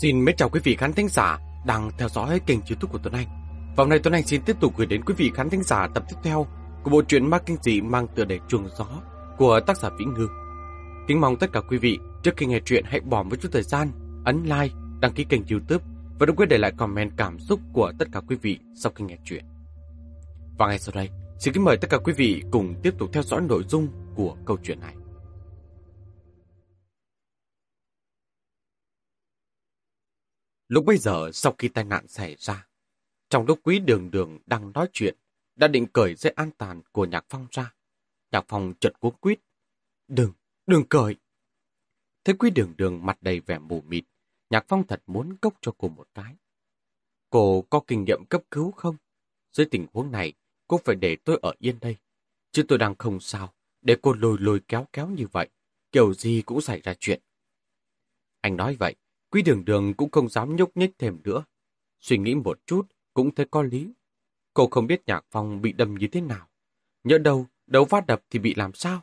Xin mến chào quý vị khán thính giả đang theo dõi kênh youtube của Tuấn Anh. Và hôm nay Tuấn Anh xin tiếp tục gửi đến quý vị khán thính giả tập tiếp theo của bộ truyện ma kinh dị mang tựa đề Chuồng Gió của tác giả Vĩnh Ngư. Kính mong tất cả quý vị trước khi nghe truyện hãy bỏ một chút thời gian, ấn like, đăng ký kênh youtube và đừng quên để lại comment cảm xúc của tất cả quý vị sau khi nghe truyện. Và ngay sau đây, xin kính mời tất cả quý vị cùng tiếp tục theo dõi nội dung của câu chuyện này. Lúc bây giờ sau khi tai nạn xảy ra, trong lúc quý đường đường đang nói chuyện, đã định cởi dây an toàn của Nhạc Phong ra. Nhạc Phong chợt cuống quýt. Đừng, đừng cởi. Thế quý đường đường mặt đầy vẻ mù mịt, Nhạc Phong thật muốn cốc cho cô một cái. Cô có kinh nghiệm cấp cứu không? Dưới tình huống này, cô phải để tôi ở yên đây. Chứ tôi đang không sao, để cô lôi lôi kéo kéo như vậy. Kiểu gì cũng xảy ra chuyện. Anh nói vậy, Quý đường đường cũng không dám nhúc nhích thêm nữa. Suy nghĩ một chút, cũng thấy có lý. Cô không biết Nhạc Phong bị đâm như thế nào. Nhớ đâu, đấu phát đập thì bị làm sao?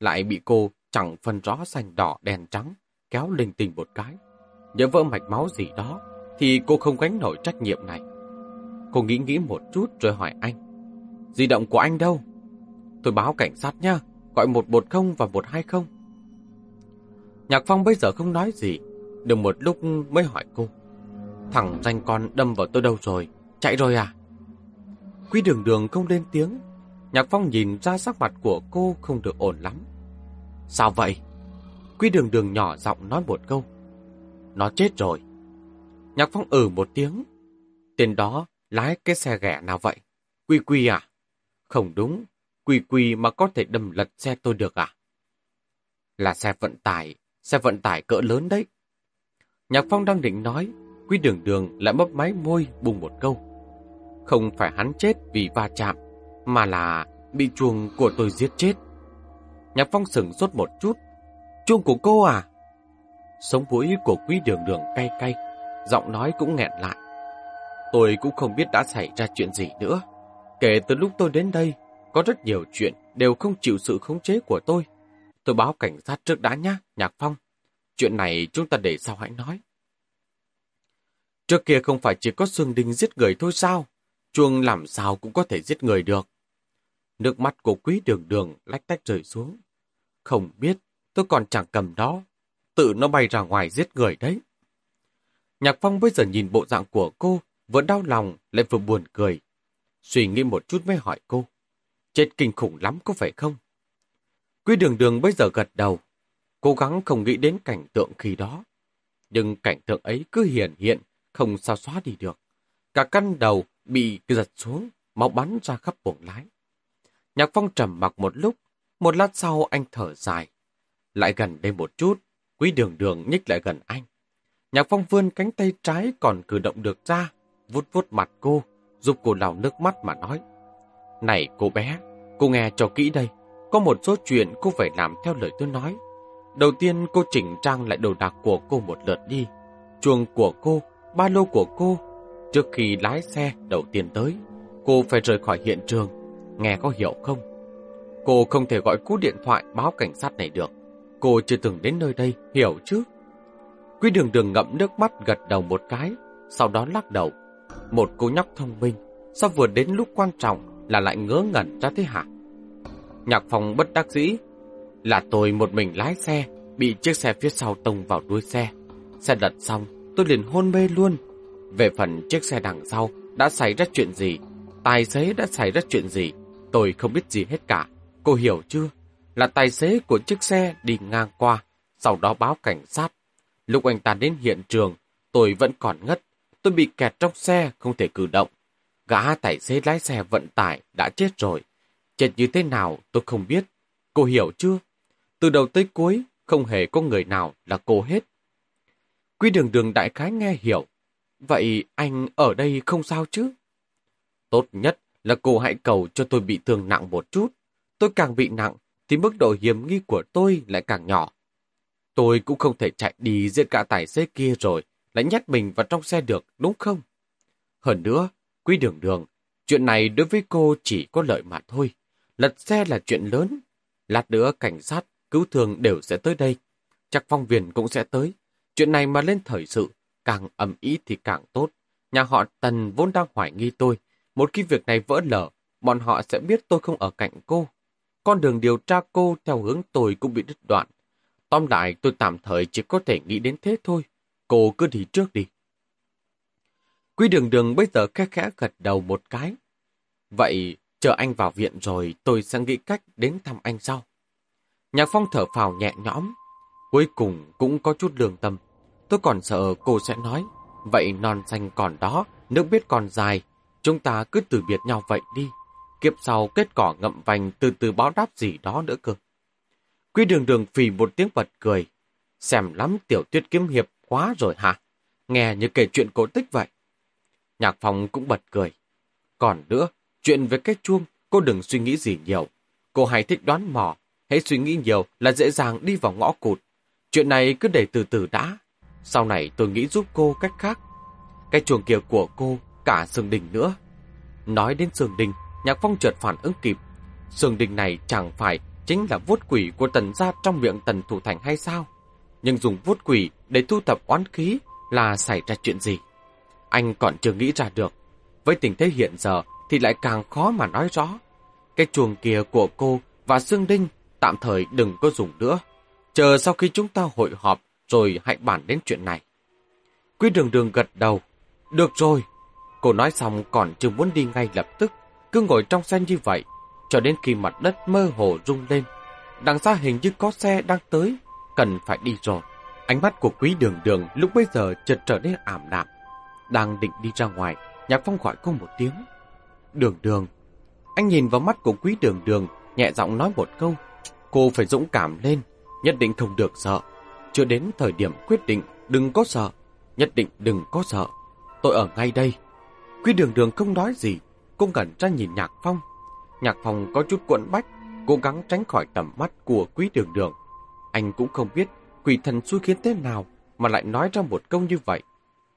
Lại bị cô chẳng phân rõ xanh đỏ đèn trắng, kéo linh tình một cái. Nhớ vỡ mạch máu gì đó, thì cô không gánh nổi trách nhiệm này. Cô nghĩ nghĩ một chút rồi hỏi anh. Di động của anh đâu? Tôi báo cảnh sát nha, gọi 110 và 120. Nhạc Phong bây giờ không nói gì, được một lúc mới hỏi cô. Thằng danh con đâm vào tôi đâu rồi? Chạy rồi à? Quý đường đường không lên tiếng. Nhạc Phong nhìn ra sắc mặt của cô không được ổn lắm. Sao vậy? Quý đường đường nhỏ giọng nói một câu. Nó chết rồi. Nhạc Phong ừ một tiếng. Tên đó lái cái xe ghẻ nào vậy? Quy quy à? Không đúng. Quy quy mà có thể đâm lật xe tôi được à? Là xe vận tải. Xe vận tải cỡ lớn đấy. Nhạc Phong đang định nói, Quý đường đường lại mấp máy môi bùng một câu. Không phải hắn chết vì va chạm, mà là bị chuông của tôi giết chết. Nhạc Phong sửng sốt một chút. Chuông của cô à? Sống mũi của quý đường đường cay cay, giọng nói cũng nghẹn lại. Tôi cũng không biết đã xảy ra chuyện gì nữa. Kể từ lúc tôi đến đây, có rất nhiều chuyện đều không chịu sự khống chế của tôi. Tôi báo cảnh sát trước đã nhá, Nhạc Phong. Chuyện này chúng ta để sau hãy nói. Trước kia không phải chỉ có xương đinh giết người thôi sao? Chuông làm sao cũng có thể giết người được. Nước mắt của quý đường đường lách tách rơi xuống. Không biết, tôi còn chẳng cầm đó. Tự nó bay ra ngoài giết người đấy. Nhạc Phong bây giờ nhìn bộ dạng của cô, vừa đau lòng lại vừa buồn cười. Suy nghĩ một chút mới hỏi cô. Chết kinh khủng lắm có phải không? Quý đường đường bây giờ gật đầu, cố gắng không nghĩ đến cảnh tượng khi đó. Nhưng cảnh tượng ấy cứ hiện hiện, không sao xóa đi được. Cả căn đầu bị giật xuống, máu bắn ra khắp buồng lái. Nhạc Phong trầm mặc một lúc, một lát sau anh thở dài. Lại gần đây một chút, quý đường đường nhích lại gần anh. Nhạc Phong vươn cánh tay trái còn cử động được ra, vuốt vuốt mặt cô, giúp cô lau nước mắt mà nói. Này cô bé, cô nghe cho kỹ đây, có một số chuyện cô phải làm theo lời tôi nói. Đầu tiên cô chỉnh trang lại đồ đạc của cô một lượt đi. Chuồng của cô, ba lô của cô. Trước khi lái xe đầu tiên tới, cô phải rời khỏi hiện trường. Nghe có hiểu không? Cô không thể gọi cú điện thoại báo cảnh sát này được. Cô chưa từng đến nơi đây, hiểu chứ? Quý đường đường ngậm nước mắt gật đầu một cái, sau đó lắc đầu. Một cô nhóc thông minh, sao vừa đến lúc quan trọng là lại ngớ ngẩn ra thế hả? Nhạc phòng bất đắc dĩ, là tôi một mình lái xe, bị chiếc xe phía sau tông vào đuôi xe. Xe lật xong, tôi liền hôn mê luôn. Về phần chiếc xe đằng sau, đã xảy ra chuyện gì? Tài xế đã xảy ra chuyện gì? Tôi không biết gì hết cả. Cô hiểu chưa? Là tài xế của chiếc xe đi ngang qua, sau đó báo cảnh sát. Lúc anh ta đến hiện trường, tôi vẫn còn ngất. Tôi bị kẹt trong xe, không thể cử động. Gã tài xế lái xe vận tải đã chết rồi. Chết như thế nào tôi không biết. Cô hiểu chưa? Từ đầu tới cuối, không hề có người nào là cô hết. Quy đường đường đại khái nghe hiểu. Vậy anh ở đây không sao chứ? Tốt nhất là cô hãy cầu cho tôi bị thương nặng một chút. Tôi càng bị nặng, thì mức độ hiểm nghi của tôi lại càng nhỏ. Tôi cũng không thể chạy đi giết cả tài xế kia rồi, lại nhét mình vào trong xe được, đúng không? Hơn nữa, quý đường đường, chuyện này đối với cô chỉ có lợi mà thôi. Lật xe là chuyện lớn. Lát nữa cảnh sát cứu thương đều sẽ tới đây. Chắc phong viền cũng sẽ tới. Chuyện này mà lên thời sự, càng ầm ý thì càng tốt. Nhà họ Tần vốn đang hoài nghi tôi. Một khi việc này vỡ lở, bọn họ sẽ biết tôi không ở cạnh cô. Con đường điều tra cô theo hướng tôi cũng bị đứt đoạn. Tóm lại, tôi tạm thời chỉ có thể nghĩ đến thế thôi. Cô cứ đi trước đi. quý đường đường bây giờ khẽ khẽ gật đầu một cái. Vậy, chờ anh vào viện rồi tôi sẽ nghĩ cách đến thăm anh sau. Nhạc Phong thở phào nhẹ nhõm. Cuối cùng cũng có chút lương tâm. Tôi còn sợ cô sẽ nói. Vậy non xanh còn đó, nước biết còn dài. Chúng ta cứ từ biệt nhau vậy đi. Kiếp sau kết cỏ ngậm vành từ từ báo đáp gì đó nữa cơ. Quy đường đường phì một tiếng bật cười. Xem lắm tiểu tuyết kiếm hiệp quá rồi hả? Nghe như kể chuyện cổ tích vậy. Nhạc Phong cũng bật cười. Còn nữa, chuyện về cái chuông, cô đừng suy nghĩ gì nhiều. Cô hay thích đoán mò, hãy suy nghĩ nhiều là dễ dàng đi vào ngõ cụt. Chuyện này cứ để từ từ đã. Sau này tôi nghĩ giúp cô cách khác. Cái chuồng kia của cô, cả Sương Đình nữa. Nói đến Sương Đình, Nhạc Phong chợt phản ứng kịp. Sương Đình này chẳng phải chính là vuốt quỷ của tần gia trong miệng tần thủ thành hay sao? Nhưng dùng vuốt quỷ để thu thập oán khí là xảy ra chuyện gì? Anh còn chưa nghĩ ra được. Với tình thế hiện giờ thì lại càng khó mà nói rõ. Cái chuồng kia của cô và Sương Đinh tạm thời đừng có dùng nữa. Chờ sau khi chúng ta hội họp rồi hãy bàn đến chuyện này. Quý đường đường gật đầu. Được rồi. Cô nói xong còn chưa muốn đi ngay lập tức. Cứ ngồi trong xe như vậy. Cho đến khi mặt đất mơ hồ rung lên. Đằng xa hình như có xe đang tới. Cần phải đi rồi. Ánh mắt của quý đường đường lúc bây giờ chợt trở nên ảm đạm. Đang định đi ra ngoài, Nhạc Phong gọi cô một tiếng. Đường đường. Anh nhìn vào mắt của quý đường đường, nhẹ giọng nói một câu. Cô phải dũng cảm lên, nhất định không được sợ. Chưa đến thời điểm quyết định, đừng có sợ. Nhất định đừng có sợ. Tôi ở ngay đây. Quý đường đường không nói gì, cô ngẩn ra nhìn Nhạc Phong. Nhạc Phong có chút cuộn bách, cố gắng tránh khỏi tầm mắt của quý đường đường. Anh cũng không biết quỷ thần xui khiến thế nào mà lại nói ra một câu như vậy.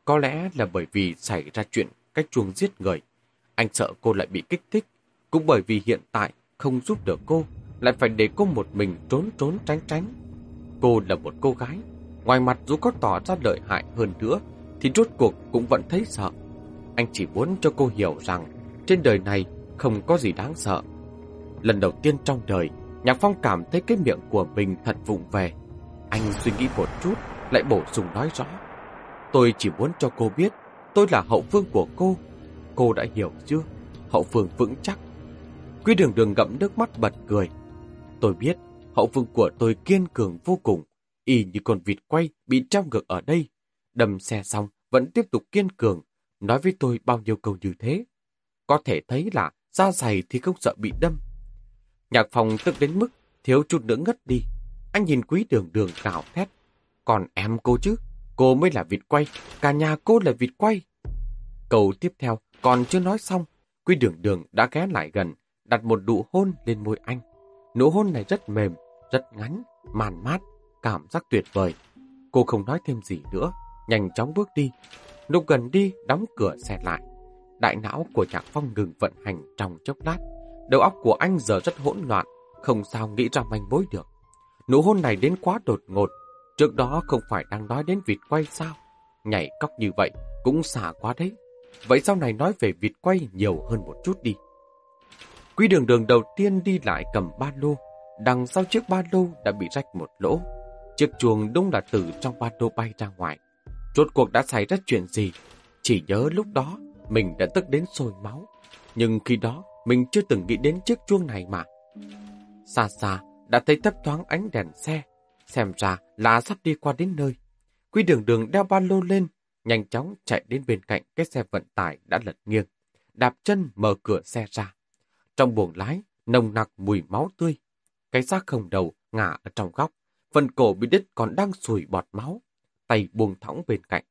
Có lẽ là bởi vì xảy ra chuyện cách chuông giết người. Anh sợ cô lại bị kích thích. Cũng bởi vì hiện tại không giúp được cô, lại phải để cô một mình trốn trốn tránh tránh. Cô là một cô gái. Ngoài mặt dù có tỏ ra lợi hại hơn nữa, thì rốt cuộc cũng vẫn thấy sợ. Anh chỉ muốn cho cô hiểu rằng trên đời này không có gì đáng sợ. Lần đầu tiên trong đời, Nhạc Phong cảm thấy cái miệng của mình thật vụng về. Anh suy nghĩ một chút, lại bổ sung nói rõ. Tôi chỉ muốn cho cô biết tôi là hậu phương của cô. Cô đã hiểu chưa? Hậu phương vững chắc. Quý đường đường ngậm nước mắt bật cười. Tôi biết hậu phương của tôi kiên cường vô cùng. Y như con vịt quay bị trao ngược ở đây. Đâm xe xong vẫn tiếp tục kiên cường. Nói với tôi bao nhiêu câu như thế. Có thể thấy là da dày thì không sợ bị đâm. Nhạc phòng tức đến mức thiếu chút nữa ngất đi. Anh nhìn quý đường đường cào thét. Còn em cô chứ? Cô mới là vịt quay, cả nhà cô là vịt quay. Câu tiếp theo còn chưa nói xong, quý đường đường đã ghé lại gần, đặt một nụ hôn lên môi anh. Nụ hôn này rất mềm, rất ngắn, màn mát, cảm giác tuyệt vời. Cô không nói thêm gì nữa, nhanh chóng bước đi. Lúc gần đi, đóng cửa xe lại. Đại não của Nhạc Phong ngừng vận hành trong chốc lát. Đầu óc của anh giờ rất hỗn loạn, không sao nghĩ ra manh mối được. Nụ hôn này đến quá đột ngột, Trước đó không phải đang nói đến vịt quay sao? Nhảy cóc như vậy cũng xả quá đấy. Vậy sau này nói về vịt quay nhiều hơn một chút đi. Quý đường đường đầu tiên đi lại cầm ba lô. Đằng sau chiếc ba lô đã bị rách một lỗ. Chiếc chuồng đúng là từ trong ba lô bay ra ngoài. Rốt cuộc đã xảy ra chuyện gì? Chỉ nhớ lúc đó mình đã tức đến sôi máu. Nhưng khi đó mình chưa từng nghĩ đến chiếc chuông này mà. Xa xa đã thấy thấp thoáng ánh đèn xe Xem ra là sắp đi qua đến nơi. Quy đường đường đeo ba lô lên, nhanh chóng chạy đến bên cạnh cái xe vận tải đã lật nghiêng. Đạp chân mở cửa xe ra. Trong buồng lái, nồng nặc mùi máu tươi. Cái xác không đầu ngả ở trong góc. Phần cổ bị đứt còn đang sùi bọt máu. Tay buông thõng bên cạnh.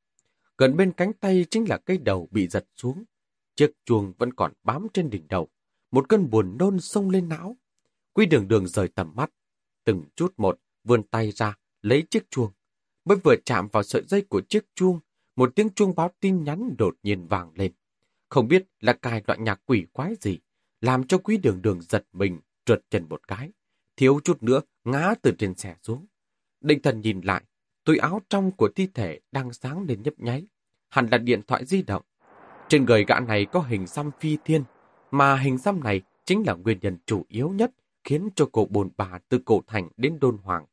Gần bên cánh tay chính là cây đầu bị giật xuống. Chiếc chuông vẫn còn bám trên đỉnh đầu. Một cơn buồn nôn sông lên não. Quy đường đường rời tầm mắt. Từng chút một, vươn tay ra, lấy chiếc chuông. Mới vừa chạm vào sợi dây của chiếc chuông, một tiếng chuông báo tin nhắn đột nhiên vàng lên. Không biết là cài loại nhạc quỷ quái gì, làm cho quý đường đường giật mình, trượt chân một cái. Thiếu chút nữa, ngã từ trên xe xuống. Định thần nhìn lại, túi áo trong của thi thể đang sáng lên nhấp nháy. Hẳn là điện thoại di động. Trên người gã này có hình xăm phi thiên, mà hình xăm này chính là nguyên nhân chủ yếu nhất khiến cho cô bồn bà từ cổ thành đến đôn hoàng.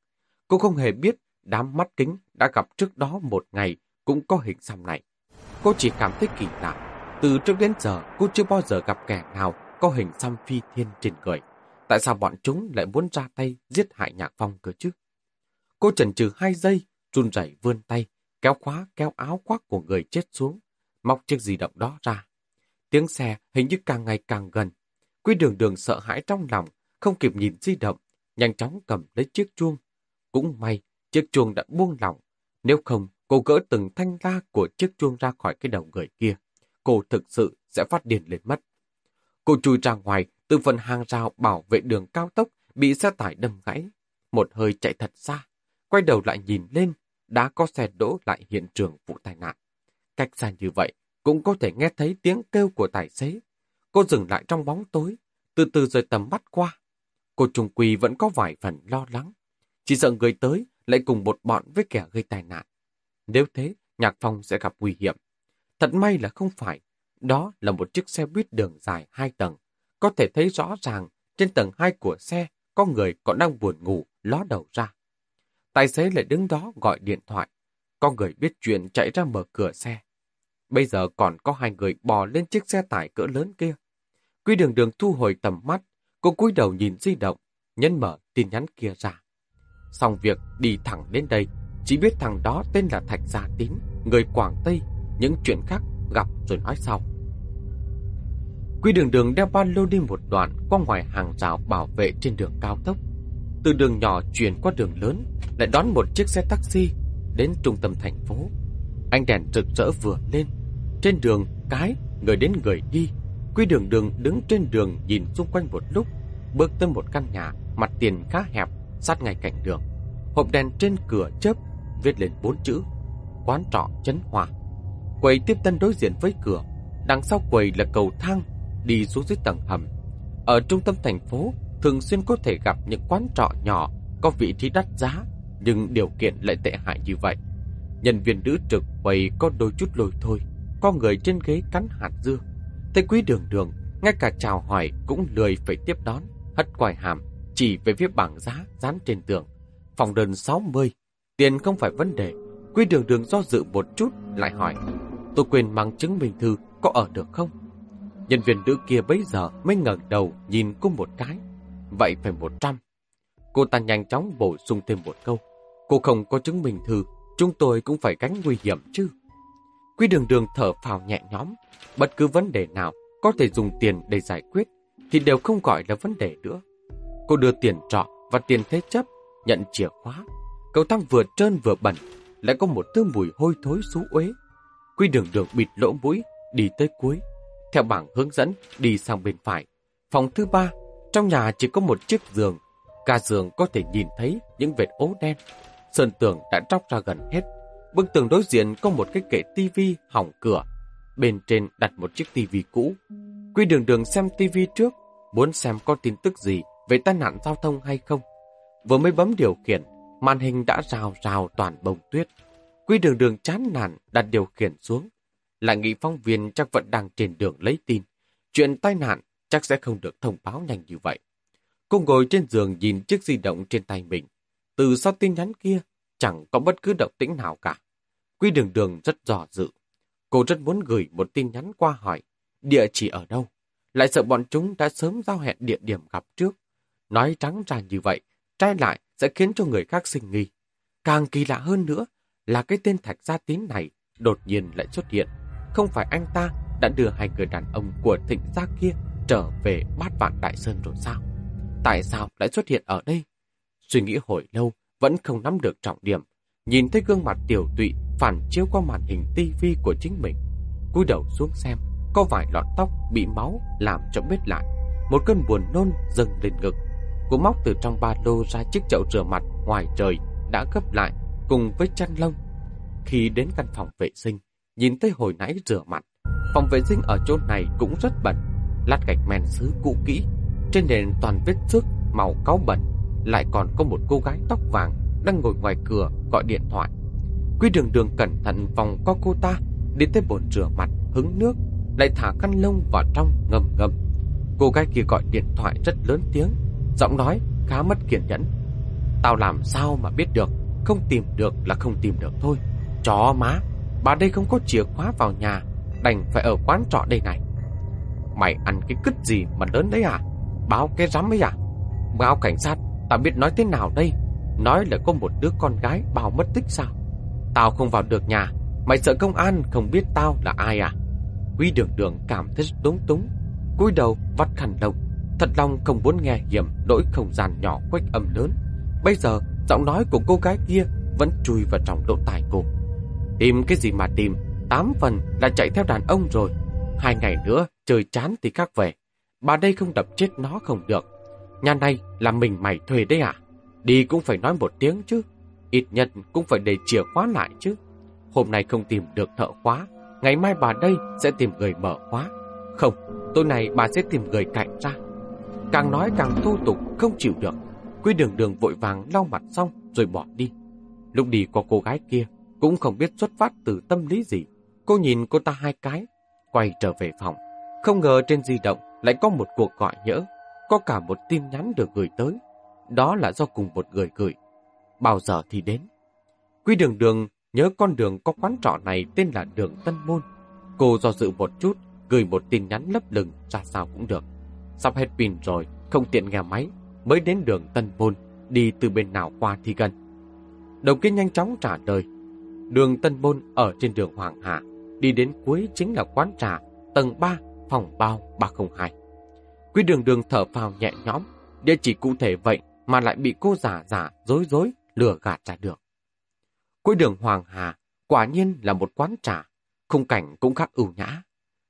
Cô không hề biết đám mắt kính đã gặp trước đó một ngày cũng có hình xăm này. Cô chỉ cảm thấy kỳ lạ. Từ trước đến giờ, cô chưa bao giờ gặp kẻ nào có hình xăm phi thiên trên người. Tại sao bọn chúng lại muốn ra tay giết hại Nhạc Phong cơ chứ? Cô chần chừ hai giây, run rẩy vươn tay, kéo khóa kéo áo khoác của người chết xuống, móc chiếc di động đó ra. Tiếng xe hình như càng ngày càng gần. Quy đường đường sợ hãi trong lòng, không kịp nhìn di động, nhanh chóng cầm lấy chiếc chuông. Cũng may, chiếc chuông đã buông lỏng. Nếu không, cô gỡ từng thanh la của chiếc chuông ra khỏi cái đầu người kia. Cô thực sự sẽ phát điên lên mất. Cô chui ra ngoài, từ phần hàng rào bảo vệ đường cao tốc bị xe tải đâm gãy. Một hơi chạy thật xa, quay đầu lại nhìn lên, đã có xe đỗ lại hiện trường vụ tai nạn. Cách xa như vậy, cũng có thể nghe thấy tiếng kêu của tài xế. Cô dừng lại trong bóng tối, từ từ rời tầm mắt qua. Cô trùng quỳ vẫn có vài phần lo lắng. Chỉ sợ người tới lại cùng một bọn với kẻ gây tai nạn. Nếu thế, Nhạc Phong sẽ gặp nguy hiểm. Thật may là không phải. Đó là một chiếc xe buýt đường dài hai tầng. Có thể thấy rõ ràng trên tầng hai của xe có người còn đang buồn ngủ ló đầu ra. Tài xế lại đứng đó gọi điện thoại. Có người biết chuyện chạy ra mở cửa xe. Bây giờ còn có hai người bò lên chiếc xe tải cỡ lớn kia. Quy đường đường thu hồi tầm mắt, cô cúi đầu nhìn di động, nhấn mở tin nhắn kia ra. Xong việc đi thẳng đến đây, chỉ biết thằng đó tên là Thạch Gia Tín, người Quảng Tây, những chuyện khác gặp rồi nói sau. Quy đường đường đeo ba lô đi một đoạn qua ngoài hàng rào bảo vệ trên đường cao tốc. Từ đường nhỏ chuyển qua đường lớn, lại đón một chiếc xe taxi đến trung tâm thành phố. anh đèn rực rỡ vừa lên. Trên đường, cái, người đến người đi. Quy đường đường đứng trên đường nhìn xung quanh một lúc, bước tới một căn nhà, mặt tiền khá hẹp, sát ngay cạnh đường. Hộp đèn trên cửa chớp, viết lên bốn chữ, quán trọ chấn hòa. Quầy tiếp tân đối diện với cửa, đằng sau quầy là cầu thang, đi xuống dưới tầng hầm. Ở trung tâm thành phố, thường xuyên có thể gặp những quán trọ nhỏ có vị trí đắt giá, nhưng điều kiện lại tệ hại như vậy. Nhân viên nữ trực quầy có đôi chút lôi thôi, có người trên ghế cắn hạt dưa. Thấy quý đường đường, ngay cả chào hỏi cũng lười phải tiếp đón, hất quài hàm, chỉ về phía bảng giá dán trên tường. Phòng đơn 60, tiền không phải vấn đề. Quý đường đường do dự một chút, lại hỏi, tôi quên mang chứng minh thư, có ở được không? Nhân viên nữ kia bấy giờ mới ngẩng đầu nhìn cô một cái. Vậy phải một trăm. Cô ta nhanh chóng bổ sung thêm một câu. Cô không có chứng minh thư, chúng tôi cũng phải gánh nguy hiểm chứ. Quy đường đường thở phào nhẹ nhõm. Bất cứ vấn đề nào có thể dùng tiền để giải quyết thì đều không gọi là vấn đề nữa. Cô đưa tiền trọ và tiền thế chấp, nhận chìa khóa. Cầu thang vừa trơn vừa bẩn, lại có một thứ mùi hôi thối xú uế. Quy đường đường bịt lỗ mũi, đi tới cuối. Theo bảng hướng dẫn, đi sang bên phải. Phòng thứ ba, trong nhà chỉ có một chiếc giường. Cả giường có thể nhìn thấy những vệt ố đen. Sơn tường đã tróc ra gần hết. Bức tường đối diện có một cái kệ tivi hỏng cửa. Bên trên đặt một chiếc tivi cũ. Quy đường đường xem tivi trước, muốn xem có tin tức gì về tai nạn giao thông hay không. Vừa mới bấm điều khiển, màn hình đã rào rào toàn bông tuyết. Quy đường đường chán nản đặt điều khiển xuống. Lại nghĩ phóng viên chắc vẫn đang trên đường lấy tin. Chuyện tai nạn chắc sẽ không được thông báo nhanh như vậy. Cô ngồi trên giường nhìn chiếc di động trên tay mình. Từ sau tin nhắn kia, chẳng có bất cứ động tĩnh nào cả. Quy đường đường rất dò dự. Cô rất muốn gửi một tin nhắn qua hỏi địa chỉ ở đâu. Lại sợ bọn chúng đã sớm giao hẹn địa điểm gặp trước. Nói trắng ra như vậy, trai lại sẽ khiến cho người khác sinh nghi. Càng kỳ lạ hơn nữa là cái tên Thạch Gia Tín này đột nhiên lại xuất hiện. Không phải anh ta đã đưa hai người đàn ông của thịnh gia kia trở về bát vạn đại sơn rồi sao? Tại sao lại xuất hiện ở đây? Suy nghĩ hồi lâu, vẫn không nắm được trọng điểm. Nhìn thấy gương mặt tiểu tụy phản chiếu qua màn hình tivi của chính mình. cúi đầu xuống xem, có vài lọn tóc bị máu làm cho bết lại. Một cơn buồn nôn dâng lên ngực. Cô móc từ trong ba lô ra chiếc chậu rửa mặt ngoài trời đã gấp lại cùng với chăn lông. Khi đến căn phòng vệ sinh, nhìn thấy hồi nãy rửa mặt, phòng vệ sinh ở chỗ này cũng rất bẩn, lát gạch men sứ cũ kỹ, trên nền toàn vết xước màu cáu bẩn, lại còn có một cô gái tóc vàng đang ngồi ngoài cửa gọi điện thoại. Quy đường đường cẩn thận vòng qua cô ta, đến tới bồn rửa mặt, hứng nước, lại thả khăn lông vào trong ngầm ngầm. Cô gái kia gọi điện thoại rất lớn tiếng, giọng nói khá mất kiên nhẫn. Tao làm sao mà biết được, không tìm được là không tìm được thôi. Chó má, bà đây không có chìa khóa vào nhà, đành phải ở quán trọ đây này. Mày ăn cái cứt gì mà lớn đấy à? Báo cái rắm ấy à? Báo cảnh sát, tao biết nói thế nào đây? Nói là có một đứa con gái bao mất tích sao? Tao không vào được nhà, mày sợ công an không biết tao là ai à? Quý đường đường cảm thấy túng túng, cúi đầu vắt khăn lông. Thật lòng không muốn nghe hiểm nỗi không gian nhỏ quách âm lớn. Bây giờ, giọng nói của cô gái kia vẫn chui vào trong lỗ tai cô. Tìm cái gì mà tìm, tám phần là chạy theo đàn ông rồi. Hai ngày nữa, trời chán thì khác về. Bà đây không đập chết nó không được. Nhà này là mình mày thuê đấy à? Đi cũng phải nói một tiếng chứ. Ít nhất cũng phải để chìa khóa lại chứ. Hôm nay không tìm được thợ khóa, ngày mai bà đây sẽ tìm người mở khóa. Không, tối nay bà sẽ tìm người cạnh ra. Càng nói càng thô tục, không chịu được. Quy đường đường vội vàng lau mặt xong rồi bỏ đi. Lúc đi qua cô gái kia, cũng không biết xuất phát từ tâm lý gì. Cô nhìn cô ta hai cái, quay trở về phòng. Không ngờ trên di động lại có một cuộc gọi nhỡ, có cả một tin nhắn được gửi tới. Đó là do cùng một người gửi. Bao giờ thì đến? Quy đường đường nhớ con đường có quán trọ này tên là đường Tân Môn. Cô do dự một chút, gửi một tin nhắn lấp lửng ra sao cũng được. Sắp hết pin rồi, không tiện nghe máy, mới đến đường Tân Môn, đi từ bên nào qua thì gần. Đồng kia nhanh chóng trả lời. Đường Tân bôn ở trên đường Hoàng Hà, đi đến cuối chính là quán trà, tầng 3, phòng bao 302. Quý đường đường thở phào nhẹ nhõm, địa chỉ cụ thể vậy mà lại bị cô giả giả, dối dối, lừa gạt ra được. Cuối đường Hoàng Hà, quả nhiên là một quán trà, khung cảnh cũng khác ưu nhã.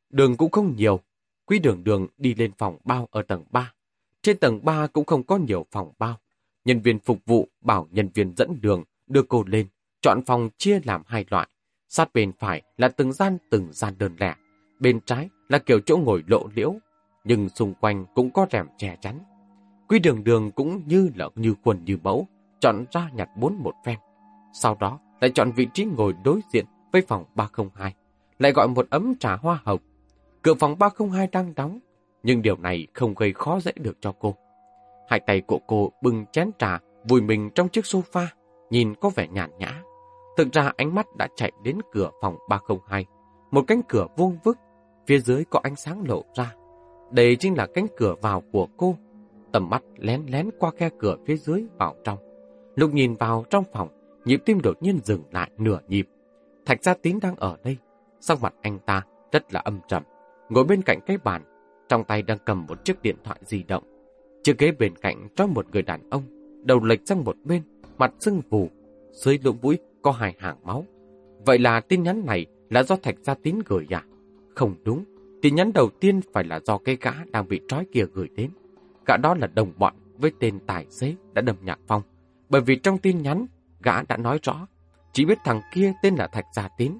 Đường cũng không nhiều, quý đường đường đi lên phòng bao ở tầng 3. Trên tầng 3 cũng không có nhiều phòng bao. Nhân viên phục vụ bảo nhân viên dẫn đường đưa cô lên, chọn phòng chia làm hai loại. Sát bên phải là từng gian từng gian đơn lẻ, bên trái là kiểu chỗ ngồi lộ liễu, nhưng xung quanh cũng có rèm che chắn. Quy đường đường cũng như là như quần như mẫu, chọn ra nhặt bốn một phen. Sau đó lại chọn vị trí ngồi đối diện với phòng 302, lại gọi một ấm trà hoa hồng. Cửa phòng 302 đang đóng, nhưng điều này không gây khó dễ được cho cô. Hai tay của cô bưng chén trà, vùi mình trong chiếc sofa, nhìn có vẻ nhàn nhã. Thực ra ánh mắt đã chạy đến cửa phòng 302, một cánh cửa vuông vức, phía dưới có ánh sáng lộ ra. Đây chính là cánh cửa vào của cô. Tầm mắt lén lén qua khe cửa phía dưới vào trong. Lúc nhìn vào trong phòng, nhịp tim đột nhiên dừng lại nửa nhịp. Thạch Gia Tín đang ở đây. Sắc mặt anh ta rất là âm trầm. Ngồi bên cạnh cái bàn, trong tay đang cầm một chiếc điện thoại di động. Chiếc ghế bên cạnh cho một người đàn ông, đầu lệch sang một bên, mặt sưng vù, dưới lỗ mũi có hai hàng máu. Vậy là tin nhắn này là do Thạch Gia Tín gửi à? Không đúng, tin nhắn đầu tiên phải là do cái gã đang bị trói kia gửi đến. Gã đó là đồng bọn với tên tài xế đã đâm Nhạc Phong. Bởi vì trong tin nhắn, gã đã nói rõ, chỉ biết thằng kia tên là Thạch Gia Tín,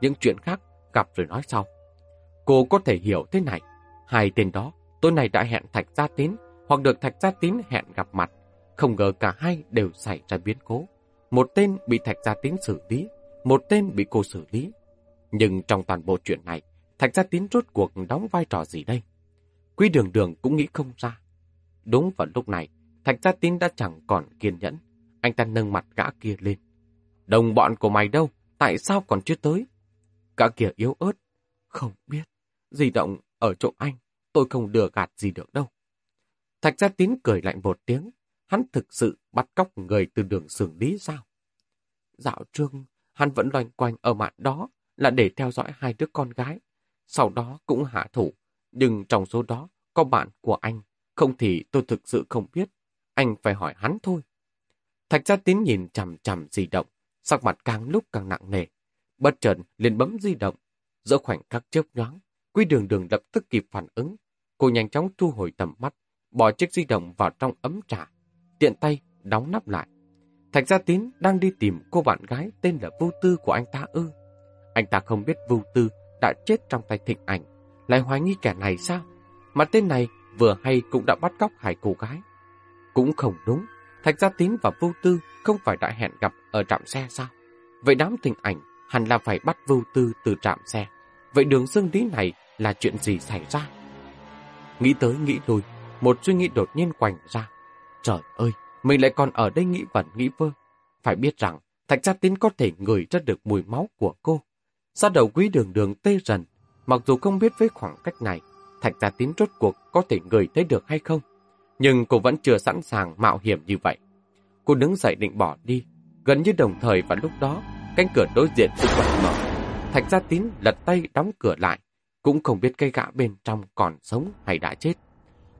những chuyện khác gặp rồi nói sau. Cô có thể hiểu thế này, hai tên đó tối nay đã hẹn Thạch Gia Tín hoặc được Thạch Gia Tín hẹn gặp mặt. Không ngờ cả hai đều xảy ra biến cố. Một tên bị Thạch Gia Tín xử lý, một tên bị cô xử lý. Nhưng trong toàn bộ chuyện này, Thạch Gia Tín rốt cuộc đóng vai trò gì đây? Quý đường đường cũng nghĩ không ra. Đúng vào lúc này, Thạch Gia Tín đã chẳng còn kiên nhẫn. Anh ta nâng mặt gã kia lên. Đồng bọn của mày đâu? Tại sao còn chưa tới? Gã kia yếu ớt. Không biết. Di động ở chỗ anh. Tôi không đưa gạt gì được đâu. Thạch Gia Tín cười lạnh một tiếng. Hắn thực sự bắt cóc người từ đường xưởng lý sao? Dạo trương, hắn vẫn loanh quanh ở mạng đó là để theo dõi hai đứa con gái. Sau đó cũng hạ thủ. Nhưng trong số đó có bạn của anh. Không thì tôi thực sự không biết. Anh phải hỏi hắn thôi. Thạch Gia Tín nhìn chằm chằm di động, sắc mặt càng lúc càng nặng nề. Bất chợt liền bấm di động. Giữa khoảnh khắc chớp nhoáng, Quy Đường Đường lập tức kịp phản ứng. Cô nhanh chóng thu hồi tầm mắt, bỏ chiếc di động vào trong ấm trà, tiện tay đóng nắp lại. Thạch Gia Tín đang đi tìm cô bạn gái tên là Vu Tư của anh ta ư. Anh ta không biết Vu Tư đã chết trong tay thịnh ảnh, lại hoài nghi kẻ này sao? Mà tên này vừa hay cũng đã bắt cóc hai cô gái. Cũng không đúng, Thạch Gia Tín và Vô Tư không phải đã hẹn gặp ở trạm xe sao? Vậy đám Thịnh ảnh hẳn là phải bắt Vô tư từ trạm xe. Vậy đường dương lý này là chuyện gì xảy ra? Nghĩ tới nghĩ lui, một suy nghĩ đột nhiên quành ra. Trời ơi, mình lại còn ở đây nghĩ vẩn nghĩ vơ. Phải biết rằng, Thạch Gia Tín có thể ngửi ra được mùi máu của cô. Sao đầu quý đường đường tê dần, mặc dù không biết với khoảng cách này, Thạch Gia Tín rốt cuộc có thể ngửi thấy được hay không. Nhưng cô vẫn chưa sẵn sàng mạo hiểm như vậy. Cô đứng dậy định bỏ đi. Gần như đồng thời vào lúc đó, cánh cửa đối diện cũng bật mở. Thạch Gia Tín lật tay đóng cửa lại, cũng không biết cây gã bên trong còn sống hay đã chết.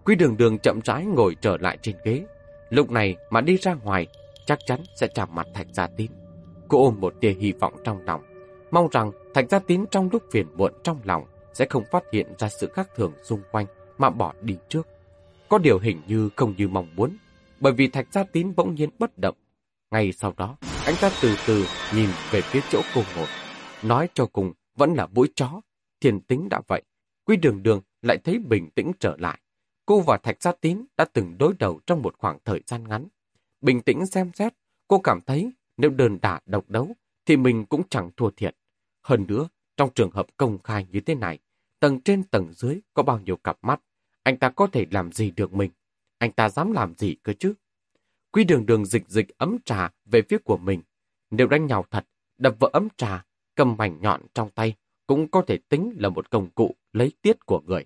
Quý đường đường chậm rãi ngồi trở lại trên ghế. Lúc này mà đi ra ngoài, chắc chắn sẽ chạm mặt Thạch Gia Tín. Cô ôm một tia hy vọng trong lòng, mong rằng Thạch Gia Tín trong lúc phiền muộn trong lòng sẽ không phát hiện ra sự khác thường xung quanh mà bỏ đi trước. Có điều hình như không như mong muốn, bởi vì Thạch Gia Tín bỗng nhiên bất động. Ngay sau đó, anh ta từ từ nhìn về phía chỗ cô ngồi. Nói cho cùng, vẫn là mũi chó. Thiền tính đã vậy. Quy đường đường lại thấy bình tĩnh trở lại. Cô và Thạch Gia Tín đã từng đối đầu trong một khoảng thời gian ngắn. Bình tĩnh xem xét, cô cảm thấy nếu đơn đả độc đấu thì mình cũng chẳng thua thiệt. Hơn nữa, trong trường hợp công khai như thế này, tầng trên tầng dưới có bao nhiêu cặp mắt, anh ta có thể làm gì được mình? Anh ta dám làm gì cơ chứ? Quy đường đường dịch dịch ấm trà về phía của mình. Nếu đánh nhau thật, đập vỡ ấm trà, cầm mảnh nhọn trong tay, cũng có thể tính là một công cụ lấy tiết của người.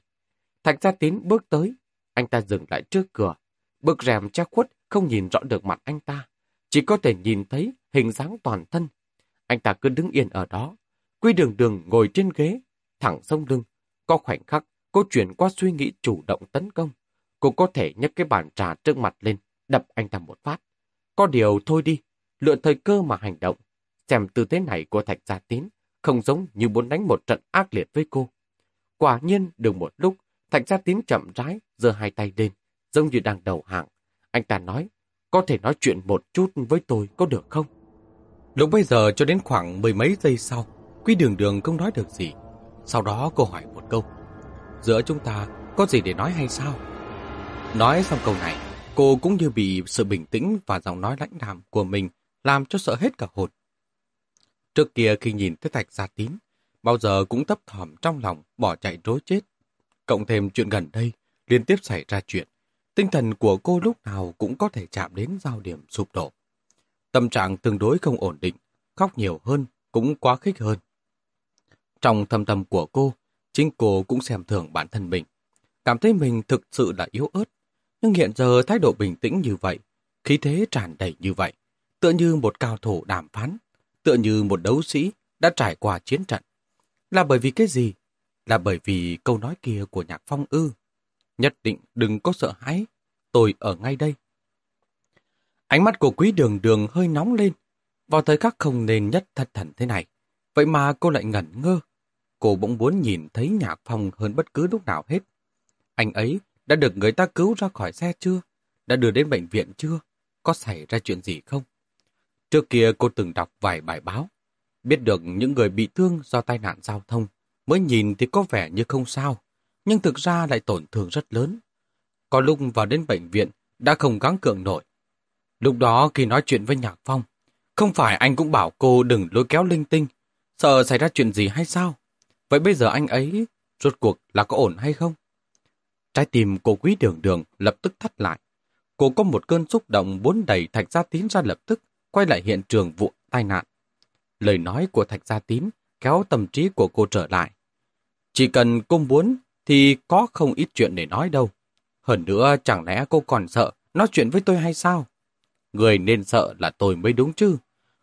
Thạch gia tín bước tới, anh ta dừng lại trước cửa. Bức rèm che khuất không nhìn rõ được mặt anh ta, chỉ có thể nhìn thấy hình dáng toàn thân. Anh ta cứ đứng yên ở đó. Quy đường đường ngồi trên ghế, thẳng sông lưng. Có khoảnh khắc, cô chuyển qua suy nghĩ chủ động tấn công. Cô có thể nhấc cái bàn trà trước mặt lên, đập anh ta một phát. Có điều thôi đi, lựa thời cơ mà hành động. Xem tư thế này của Thạch Gia Tín không giống như muốn đánh một trận ác liệt với cô. Quả nhiên, được một lúc, Thạch Gia Tín chậm rãi, giơ hai tay lên, giống như đang đầu hàng. Anh ta nói, có thể nói chuyện một chút với tôi có được không? Lúc bây giờ cho đến khoảng mười mấy giây sau, Quý Đường Đường không nói được gì. Sau đó cô hỏi một câu. Giữa chúng ta có gì để nói hay sao? Nói xong câu này, cô cũng như bị sự bình tĩnh và giọng nói lãnh đạm của mình làm cho sợ hết cả hồn. Trước kia khi nhìn thấy Thạch Gia Tín, bao giờ cũng thấp thỏm trong lòng bỏ chạy rối chết. Cộng thêm chuyện gần đây, liên tiếp xảy ra chuyện. Tinh thần của cô lúc nào cũng có thể chạm đến giao điểm sụp đổ. Tâm trạng tương đối không ổn định, khóc nhiều hơn, cũng quá khích hơn. Trong thâm tâm của cô, chính cô cũng xem thường bản thân mình. Cảm thấy mình thực sự là yếu ớt. Nhưng hiện giờ thái độ bình tĩnh như vậy, khí thế tràn đầy như vậy, tựa như một cao thủ đàm phán, tựa như một đấu sĩ đã trải qua chiến trận. Là bởi vì cái gì? Là bởi vì câu nói kia của nhạc phong ư. Nhất định đừng có sợ hãi, tôi ở ngay đây. Ánh mắt của quý đường đường hơi nóng lên. Vào thời khắc không nên nhất thật thần thế này. Vậy mà cô lại ngẩn ngơ. Cô bỗng muốn nhìn thấy nhạc phong hơn bất cứ lúc nào hết. Anh ấy đã được người ta cứu ra khỏi xe chưa? Đã đưa đến bệnh viện chưa? Có xảy ra chuyện gì không? Trước kia cô từng đọc vài bài báo. Biết được những người bị thương do tai nạn giao thông. Mới nhìn thì có vẻ như không sao. Nhưng thực ra lại tổn thương rất lớn. Có lúc vào đến bệnh viện đã không gắng cường nổi. Lúc đó khi nói chuyện với Nhạc Phong, không phải anh cũng bảo cô đừng lôi kéo linh tinh, sợ xảy ra chuyện gì hay sao? Vậy bây giờ anh ấy rốt cuộc là có ổn hay không? Trái tim cô quý đường đường lập tức thắt lại. Cô có một cơn xúc động muốn đẩy Thạch Gia Tín ra lập tức, quay lại hiện trường vụ tai nạn. Lời nói của Thạch Gia Tín kéo tâm trí của cô trở lại. Chỉ cần cô muốn thì có không ít chuyện để nói đâu. Hơn nữa chẳng lẽ cô còn sợ nói chuyện với tôi hay sao? Người nên sợ là tôi mới đúng chứ.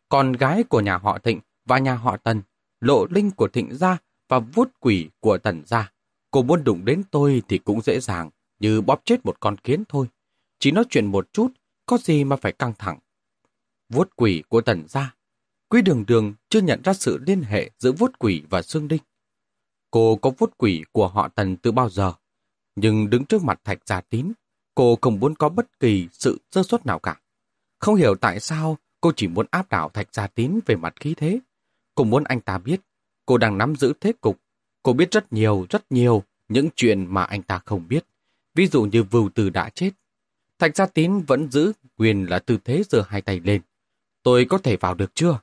Con gái của nhà họ Thịnh và nhà họ Tần, lộ linh của Thịnh gia và vuốt quỷ của Tần gia. Cô muốn đụng đến tôi thì cũng dễ dàng, như bóp chết một con kiến thôi. Chỉ nói chuyện một chút, có gì mà phải căng thẳng. Vuốt quỷ của Tần gia. Quý đường đường chưa nhận ra sự liên hệ giữa vuốt quỷ và xương đinh. Cô có vuốt quỷ của họ Tần từ bao giờ, nhưng đứng trước mặt Thạch Gia Tín, cô không muốn có bất kỳ sự sơ suất nào cả. Không hiểu tại sao cô chỉ muốn áp đảo Thạch Gia Tín về mặt khí thế. Cô muốn anh ta biết cô đang nắm giữ thế cục. Cô biết rất nhiều, rất nhiều những chuyện mà anh ta không biết. Ví dụ như Vưu Từ đã chết. Thạch Gia Tín vẫn giữ quyền là tư thế giơ hai tay lên. Tôi có thể vào được chưa?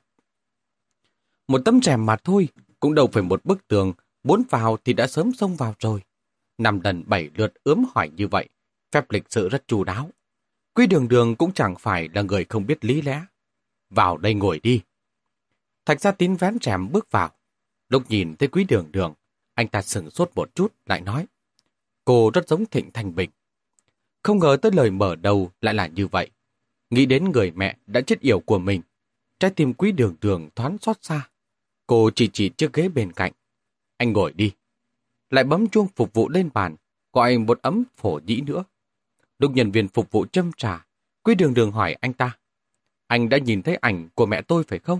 Một tấm rèm mà thôi, cũng đâu phải một bức tường, muốn vào thì đã sớm xông vào rồi. Năm lần bảy lượt ướm hỏi như vậy, phép lịch sự rất chu đáo. Quý đường đường cũng chẳng phải là người không biết lý lẽ. Vào đây ngồi đi. Thạch gia tín vén rèm bước vào. Lúc nhìn thấy quý đường đường, anh ta sừng sốt một chút lại nói. Cô rất giống Thịnh Thanh Bình. Không ngờ tới lời mở đầu lại là như vậy. Nghĩ đến người mẹ đã chết yểu của mình. Trái tim quý đường đường thoáng xót xa. Cô chỉ chỉ chiếc ghế bên cạnh. Anh ngồi đi. Lại bấm chuông phục vụ lên bàn, gọi một ấm phổ nhĩ nữa. Lúc nhân viên phục vụ châm trà, quý đường đường hỏi anh ta. Anh đã nhìn thấy ảnh của mẹ tôi phải không?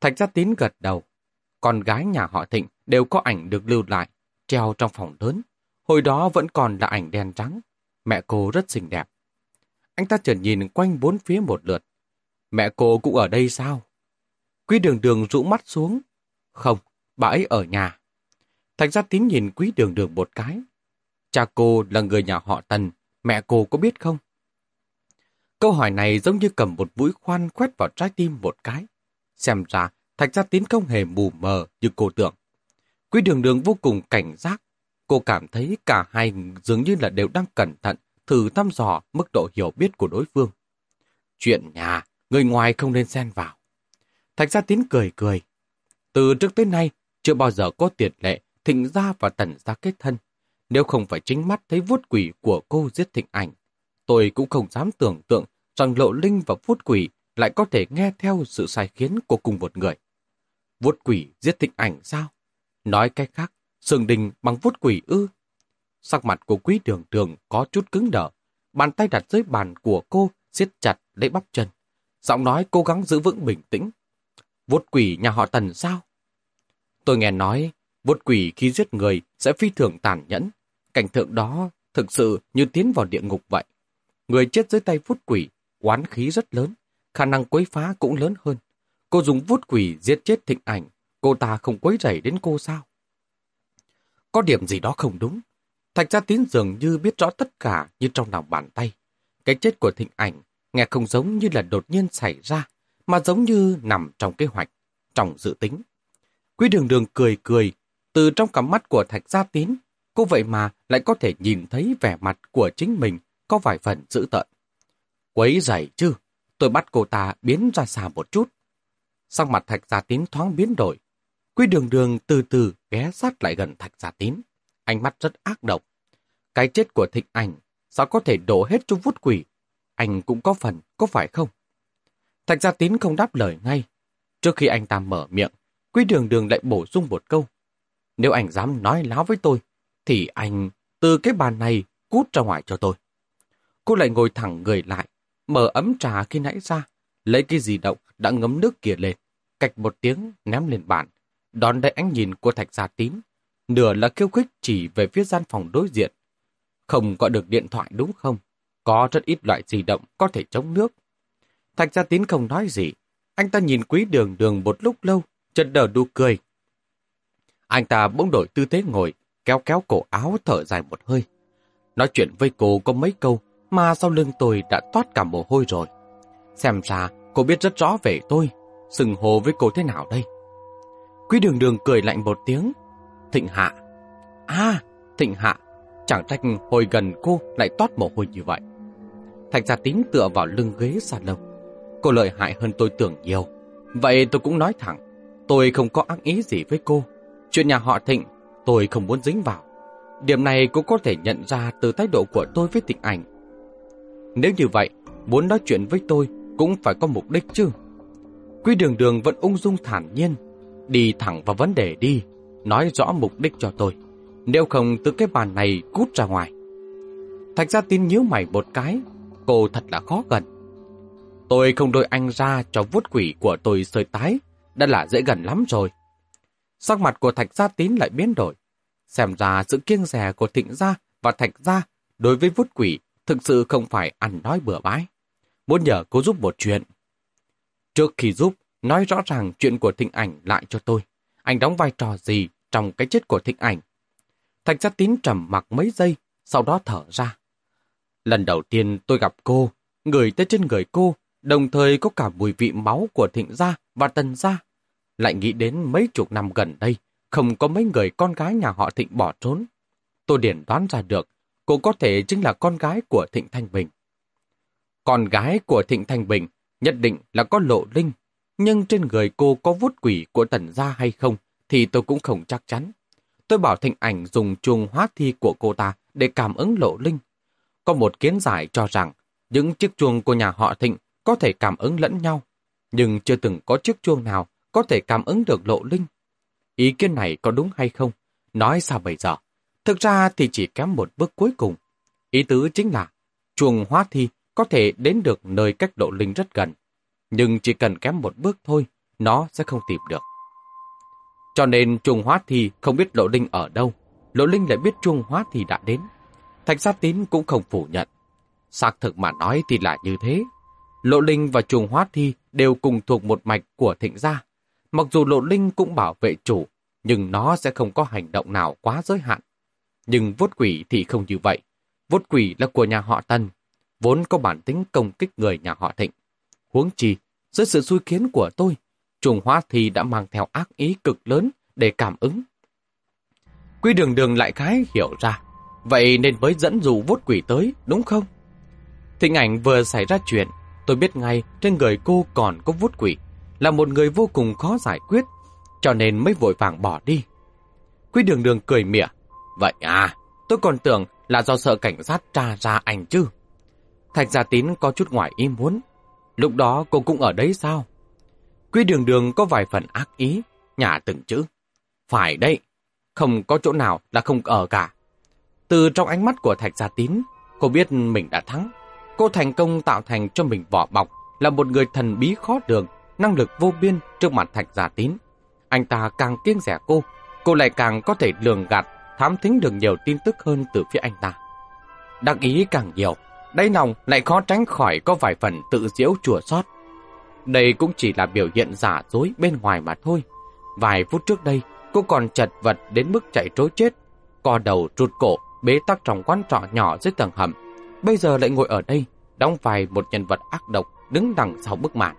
Thạch gia tín gật đầu. Con gái nhà họ Thịnh đều có ảnh được lưu lại, treo trong phòng lớn. Hồi đó vẫn còn là ảnh đen trắng. Mẹ cô rất xinh đẹp. Anh ta chợt nhìn quanh bốn phía một lượt. Mẹ cô cũng ở đây sao? Quý đường đường rũ mắt xuống. Không, bà ấy ở nhà. Thạch gia tín nhìn quý đường đường một cái. Cha cô là người nhà họ Tần, mẹ cô có biết không? Câu hỏi này giống như cầm một mũi khoan quét vào trái tim một cái. Xem ra, Thạch Gia Tín không hề mù mờ như cô tưởng. Quý đường đường vô cùng cảnh giác. Cô cảm thấy cả hai dường như là đều đang cẩn thận thử thăm dò mức độ hiểu biết của đối phương. Chuyện nhà, người ngoài không nên xen vào. Thạch Gia Tín cười cười. Từ trước tới nay, chưa bao giờ có tiền lệ Thịnh Gia và Tần Gia kết thân. Nếu không phải chính mắt thấy vuốt quỷ của cô giết Thịnh Ảnh, tôi cũng không dám tưởng tượng rằng Lộ Linh và vuốt quỷ lại có thể nghe theo sự sai khiến của cùng một người. Vuốt quỷ giết Thịnh Ảnh sao? Nói cách khác, sừng đình bằng vuốt quỷ ư? Sắc mặt của quý đường đường có chút cứng đờ, bàn tay đặt dưới bàn của cô siết chặt lấy bắp chân. Giọng nói cố gắng giữ vững bình tĩnh. Vuốt quỷ nhà họ Tần sao? Tôi nghe nói, vuốt quỷ khi giết người sẽ phi thường tàn nhẫn. Cảnh tượng đó thực sự như tiến vào địa ngục vậy. Người chết dưới tay vuốt quỷ, oán khí rất lớn, khả năng quấy phá cũng lớn hơn. Cô dùng vuốt quỷ giết chết thịnh ảnh, cô ta không quấy rầy đến cô sao? Có điểm gì đó không đúng. Thạch gia tín dường như biết rõ tất cả như trong lòng bàn tay. Cái chết của thịnh ảnh nghe không giống như là đột nhiên xảy ra, mà giống như nằm trong kế hoạch, trong dự tính. Quý đường đường cười cười, từ trong cắm mắt của thạch gia tín, cô vậy mà lại có thể nhìn thấy vẻ mặt của chính mình có vài phần dữ tợn. Quấy rầy chứ, tôi bắt cô ta biến ra xa một chút. Sắc mặt thạch gia tín thoáng biến đổi. Quý đường đường từ từ ghé sát lại gần thạch gia tín. Ánh mắt rất ác độc. Cái chết của thịnh ảnh sao có thể đổ hết cho vút quỷ anh cũng có phần, có phải không? Thạch gia tín không đáp lời ngay. Trước khi anh ta mở miệng, Quý đường đường lại bổ sung một câu. Nếu anh dám nói láo với tôi, thì anh từ cái bàn này cút ra ngoài cho tôi. Cô lại ngồi thẳng người lại, mở ấm trà khi nãy ra, lấy cái gì động đã ngấm nước kia lên, cạch một tiếng ném lên bàn, đón lấy ánh nhìn của thạch gia tín. Nửa là khiêu khích chỉ về phía gian phòng đối diện. Không gọi được điện thoại đúng không? Có rất ít loại di động có thể chống nước. Thạch gia tín không nói gì. Anh ta nhìn quý đường đường một lúc lâu, chân đờ đu cười. Anh ta bỗng đổi tư thế ngồi, kéo kéo cổ áo thở dài một hơi. Nói chuyện với cô có mấy câu mà sau lưng tôi đã toát cả mồ hôi rồi. Xem ra cô biết rất rõ về tôi, sừng hồ với cô thế nào đây? Quý đường đường cười lạnh một tiếng. Thịnh hạ. À, thịnh hạ. Chẳng trách hồi gần cô lại toát mồ hôi như vậy. Thạch gia tính tựa vào lưng ghế lông. Cô lợi hại hơn tôi tưởng nhiều. Vậy tôi cũng nói thẳng. Tôi không có ác ý gì với cô. Chuyện nhà họ Thịnh, tôi không muốn dính vào. Điểm này cũng có thể nhận ra từ thái độ của tôi với Tịnh Ảnh. Nếu như vậy, muốn nói chuyện với tôi cũng phải có mục đích chứ. Quy đường đường vẫn ung dung thản nhiên. Đi thẳng vào vấn đề đi, nói rõ mục đích cho tôi. Nếu không từ cái bàn này cút ra ngoài. Thạch gia tin nhíu mày một cái, cô thật là khó gần. Tôi không đôi anh ra cho vuốt quỷ của tôi sơi tái, đã là dễ gần lắm rồi. Sắc mặt của Thạch Gia Tín lại biến đổi. Xem ra sự kiêng rẻ của Thịnh Gia và Thạch Gia đối với Vút quỷ thực sự không phải ăn nói bừa bãi. Muốn nhờ cô giúp một chuyện. Trước khi giúp, nói rõ ràng chuyện của Thịnh Ảnh lại cho tôi. Anh đóng vai trò gì trong cái chết của Thịnh Ảnh? Thạch Gia Tín trầm mặc mấy giây, sau đó thở ra. Lần đầu tiên tôi gặp cô, người tới trên người cô, đồng thời có cả mùi vị máu của Thịnh Gia và Tần Gia lại nghĩ đến mấy chục năm gần đây, không có mấy người con gái nhà họ Thịnh bỏ trốn. Tôi điển đoán ra được, cô có thể chính là con gái của Thịnh Thanh Bình. Con gái của Thịnh Thanh Bình nhất định là có lộ linh, nhưng trên người cô có vút quỷ của tần gia hay không thì tôi cũng không chắc chắn. Tôi bảo Thịnh Ảnh dùng chuông hóa thi của cô ta để cảm ứng lộ linh. Có một kiến giải cho rằng những chiếc chuông của nhà họ Thịnh có thể cảm ứng lẫn nhau, nhưng chưa từng có chiếc chuông nào có thể cảm ứng được lộ linh. Ý kiến này có đúng hay không? Nói sao bây giờ? Thực ra thì chỉ kém một bước cuối cùng. Ý tứ chính là chuồng hóa thi có thể đến được nơi cách lộ linh rất gần. Nhưng chỉ cần kém một bước thôi, nó sẽ không tìm được. Cho nên chuồng hóa thi không biết lộ linh ở đâu. Lộ linh lại biết chuồng hóa thi đã đến. Thạch sát tín cũng không phủ nhận. Xác thực mà nói thì là như thế. Lộ linh và chuồng hóa thi đều cùng thuộc một mạch của thịnh gia. Mặc dù lộ linh cũng bảo vệ chủ, nhưng nó sẽ không có hành động nào quá giới hạn. Nhưng vốt quỷ thì không như vậy. Vốt quỷ là của nhà họ Tân, vốn có bản tính công kích người nhà họ Thịnh. Huống chi, dưới sự xui kiến của tôi, trùng hóa thì đã mang theo ác ý cực lớn để cảm ứng. Quy đường đường lại khái hiểu ra, vậy nên mới dẫn dụ vốt quỷ tới, đúng không? Thịnh ảnh vừa xảy ra chuyện, tôi biết ngay trên người cô còn có vút quỷ, là một người vô cùng khó giải quyết, cho nên mới vội vàng bỏ đi. Quy đường đường cười mỉa, vậy à, tôi còn tưởng là do sợ cảnh sát tra ra ảnh chứ. Thạch Gia Tín có chút ngoài ý muốn. Lúc đó cô cũng ở đấy sao? Quy đường đường có vài phần ác ý, nhả từng chữ. Phải đấy, không có chỗ nào là không ở cả. Từ trong ánh mắt của Thạch Gia Tín, cô biết mình đã thắng. Cô thành công tạo thành cho mình vỏ bọc là một người thần bí khó đường, năng lực vô biên trước mặt Thạch giả Tín. Anh ta càng kiêng rẻ cô, cô lại càng có thể lường gạt, thám thính được nhiều tin tức hơn từ phía anh ta. Đắc ý càng nhiều, đáy lòng lại khó tránh khỏi có vài phần tự diễu chùa sót. Đây cũng chỉ là biểu hiện giả dối bên ngoài mà thôi. Vài phút trước đây, cô còn chật vật đến mức chạy trối chết. Co đầu rụt cổ, bế tắc trong quán trọ nhỏ dưới tầng hầm. Bây giờ lại ngồi ở đây, đóng vai một nhân vật ác độc đứng đằng sau bức màn.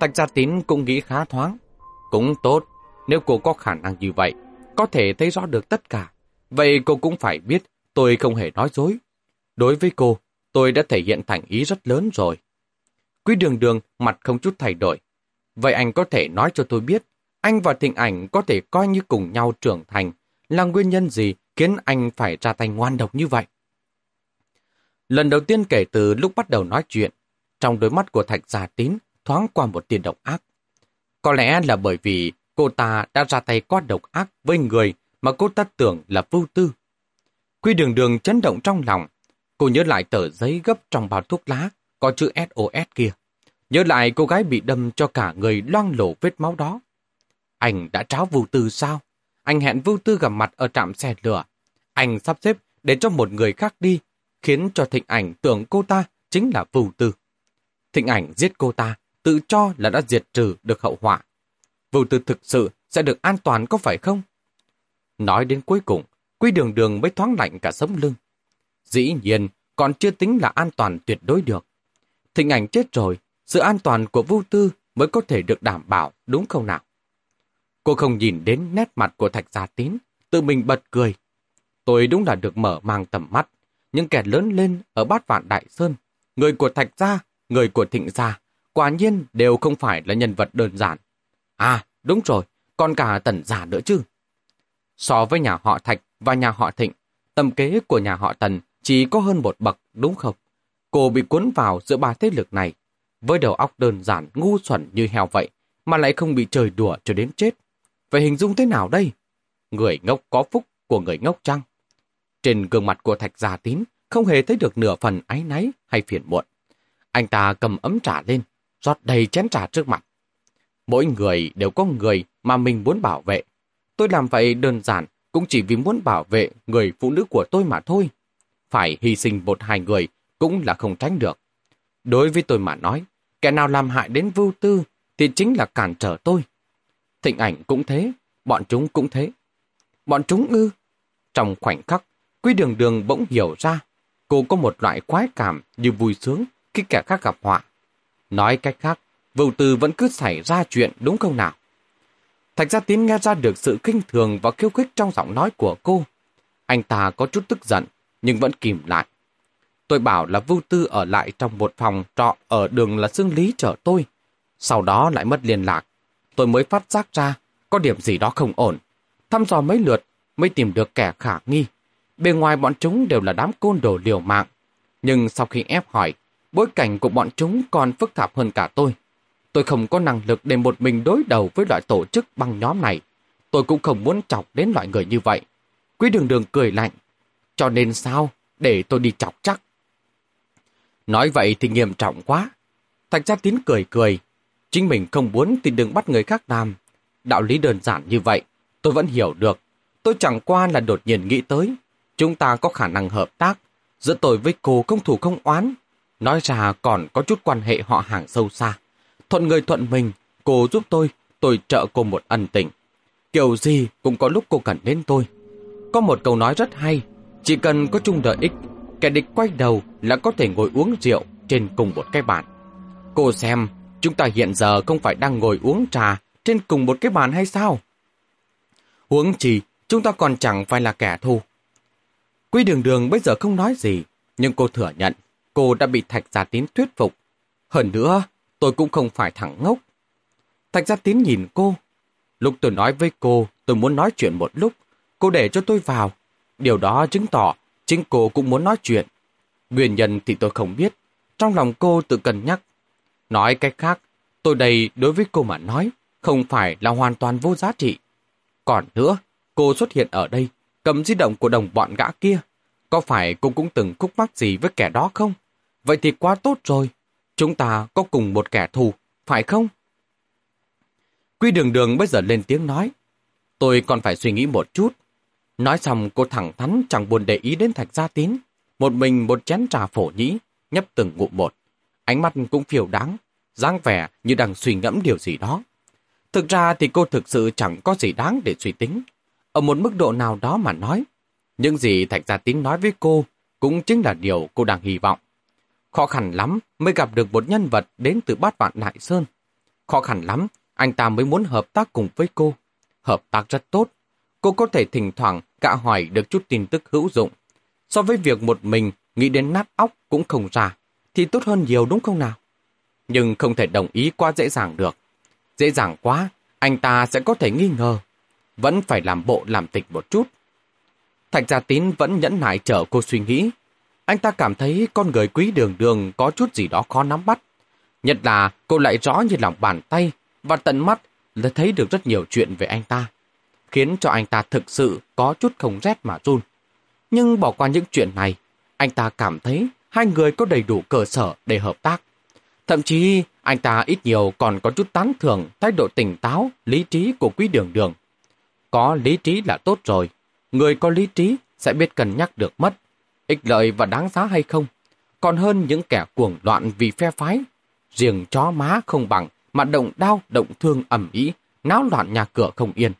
Thạch Gia Tín cũng nghĩ khá thoáng. Cũng tốt, nếu cô có khả năng như vậy, có thể thấy rõ được tất cả. Vậy cô cũng phải biết tôi không hề nói dối. Đối với cô, tôi đã thể hiện thành ý rất lớn rồi. Quý đường đường mặt không chút thay đổi. Vậy anh có thể nói cho tôi biết, anh và Thịnh Ảnh có thể coi như cùng nhau trưởng thành, là nguyên nhân gì khiến anh phải ra tay ngoan độc như vậy? Lần đầu tiên kể từ lúc bắt đầu nói chuyện, trong đôi mắt của Thạch Gia Tín thoáng qua một tiền độc ác. Có lẽ là bởi vì cô ta đã ra tay quá độc ác với người mà cô ta tưởng là vô tư. Quy đường đường chấn động trong lòng, cô nhớ lại tờ giấy gấp trong bao thuốc lá, có chữ SOS kia. Nhớ lại cô gái bị đâm cho cả người loang lổ vết máu đó. Anh đã tráo vô tư sao? Anh hẹn vô tư gặp mặt ở trạm xe lửa. Anh sắp xếp để cho một người khác đi, khiến cho thịnh ảnh tưởng cô ta chính là vô tư. Thịnh ảnh giết cô ta, tự cho là đã diệt trừ được hậu họa. Vô tư thực sự sẽ được an toàn có phải không? Nói đến cuối cùng, Quy đường đường mới thoáng lạnh cả sống lưng. Dĩ nhiên, còn chưa tính là an toàn tuyệt đối được. Thịnh ảnh chết rồi, sự an toàn của vô tư mới có thể được đảm bảo, đúng không nào? Cô không nhìn đến nét mặt của Thạch Gia Tín, tự mình bật cười. Tôi đúng là được mở mang tầm mắt, nhưng kẻ lớn lên ở bát vạn Đại Sơn, người của Thạch Gia, người của Thịnh Gia, quả nhiên đều không phải là nhân vật đơn giản. À, đúng rồi, còn cả tần giả nữa chứ. So với nhà họ Thạch và nhà họ Thịnh, tầm kế của nhà họ Tần chỉ có hơn một bậc, đúng không? Cô bị cuốn vào giữa ba thế lực này, với đầu óc đơn giản ngu xuẩn như heo vậy, mà lại không bị trời đùa cho đến chết. Vậy hình dung thế nào đây? Người ngốc có phúc của người ngốc chăng? Trên gương mặt của Thạch Gia Tín không hề thấy được nửa phần áy náy hay phiền muộn. Anh ta cầm ấm trà lên, rót đầy chén trà trước mặt. Mỗi người đều có người mà mình muốn bảo vệ. Tôi làm vậy đơn giản cũng chỉ vì muốn bảo vệ người phụ nữ của tôi mà thôi. Phải hy sinh một hai người cũng là không tránh được. Đối với tôi mà nói, kẻ nào làm hại đến vưu tư thì chính là cản trở tôi. Thịnh ảnh cũng thế, bọn chúng cũng thế. Bọn chúng ư. Trong khoảnh khắc, Quý đường đường bỗng hiểu ra, cô có một loại khoái cảm như vui sướng khi kẻ khác gặp họa. Nói cách khác, vưu tư vẫn cứ xảy ra chuyện đúng không nào? Thạch Gia Tín nghe ra được sự kinh thường và khiêu khích trong giọng nói của cô. Anh ta có chút tức giận, nhưng vẫn kìm lại. Tôi bảo là Vưu Tư ở lại trong một phòng trọ ở đường là xương lý chở tôi. Sau đó lại mất liên lạc. Tôi mới phát giác ra, có điểm gì đó không ổn. Thăm dò mấy lượt, mới tìm được kẻ khả nghi. Bên ngoài bọn chúng đều là đám côn đồ liều mạng. Nhưng sau khi ép hỏi, bối cảnh của bọn chúng còn phức tạp hơn cả tôi. Tôi không có năng lực để một mình đối đầu với loại tổ chức băng nhóm này. Tôi cũng không muốn chọc đến loại người như vậy. Quý đường đường cười lạnh. Cho nên sao? Để tôi đi chọc chắc. Nói vậy thì nghiêm trọng quá. Thạch gia tín cười cười. Chính mình không muốn thì đừng bắt người khác làm. Đạo lý đơn giản như vậy, tôi vẫn hiểu được. Tôi chẳng qua là đột nhiên nghĩ tới. Chúng ta có khả năng hợp tác. Giữa tôi với cô không thủ không oán. Nói ra còn có chút quan hệ họ hàng sâu xa. Thuận người thuận mình, cô giúp tôi, tôi trợ cô một ân tình. Kiểu gì cũng có lúc cô cần đến tôi. Có một câu nói rất hay, chỉ cần có chung lợi ích, kẻ địch quay đầu là có thể ngồi uống rượu trên cùng một cái bàn. Cô xem, chúng ta hiện giờ không phải đang ngồi uống trà trên cùng một cái bàn hay sao? Huống chi, chúng ta còn chẳng phải là kẻ thù. Quý đường đường bây giờ không nói gì, nhưng cô thừa nhận cô đã bị Thạch Gia Tín thuyết phục. Hơn nữa, tôi cũng không phải thẳng ngốc. Thạch Gia Tín nhìn cô. Lúc tôi nói với cô, tôi muốn nói chuyện một lúc. Cô để cho tôi vào. Điều đó chứng tỏ chính cô cũng muốn nói chuyện. Nguyên nhân thì tôi không biết. Trong lòng cô tự cân nhắc. Nói cách khác, tôi đây đối với cô mà nói, không phải là hoàn toàn vô giá trị. Còn nữa, cô xuất hiện ở đây, cầm di động của đồng bọn gã kia. Có phải cô cũng từng khúc mắc gì với kẻ đó không? Vậy thì quá tốt rồi. Chúng ta có cùng một kẻ thù, phải không? Quy đường đường bây giờ lên tiếng nói. Tôi còn phải suy nghĩ một chút. Nói xong cô thẳng thắn chẳng buồn để ý đến thạch gia tín. Một mình một chén trà phổ nhĩ, nhấp từng ngụm một. Ánh mắt cũng phiêu đáng, dáng vẻ như đang suy ngẫm điều gì đó. Thực ra thì cô thực sự chẳng có gì đáng để suy tính. Ở một mức độ nào đó mà nói, những gì Thạch Gia Tín nói với cô cũng chính là điều cô đang hy vọng. Khó khăn lắm mới gặp được một nhân vật đến từ bát vạn Đại Sơn. Khó khăn lắm, anh ta mới muốn hợp tác cùng với cô. Hợp tác rất tốt. Cô có thể thỉnh thoảng cạ hỏi được chút tin tức hữu dụng. So với việc một mình nghĩ đến nát óc cũng không ra, thì tốt hơn nhiều đúng không nào? Nhưng không thể đồng ý quá dễ dàng được. Dễ dàng quá, anh ta sẽ có thể nghi ngờ. Vẫn phải làm bộ làm tịch một chút. Thạch Gia Tín vẫn nhẫn nại chờ cô suy nghĩ. Anh ta cảm thấy con người quý đường đường có chút gì đó khó nắm bắt. Nhất là cô lại rõ như lòng bàn tay và tận mắt là thấy được rất nhiều chuyện về anh ta. Khiến cho anh ta thực sự có chút không rét mà run. Nhưng bỏ qua những chuyện này, anh ta cảm thấy hai người có đầy đủ cơ sở để hợp tác. Thậm chí anh ta ít nhiều còn có chút tán thưởng thái độ tỉnh táo, lý trí của quý đường đường. Có lý trí là tốt rồi. Người có lý trí sẽ biết cân nhắc được mất ích lợi và đáng giá hay không, còn hơn những kẻ cuồng loạn vì phe phái. Riêng chó má không bằng, mà động đau, động thương ẩm ý, náo loạn nhà cửa không yên.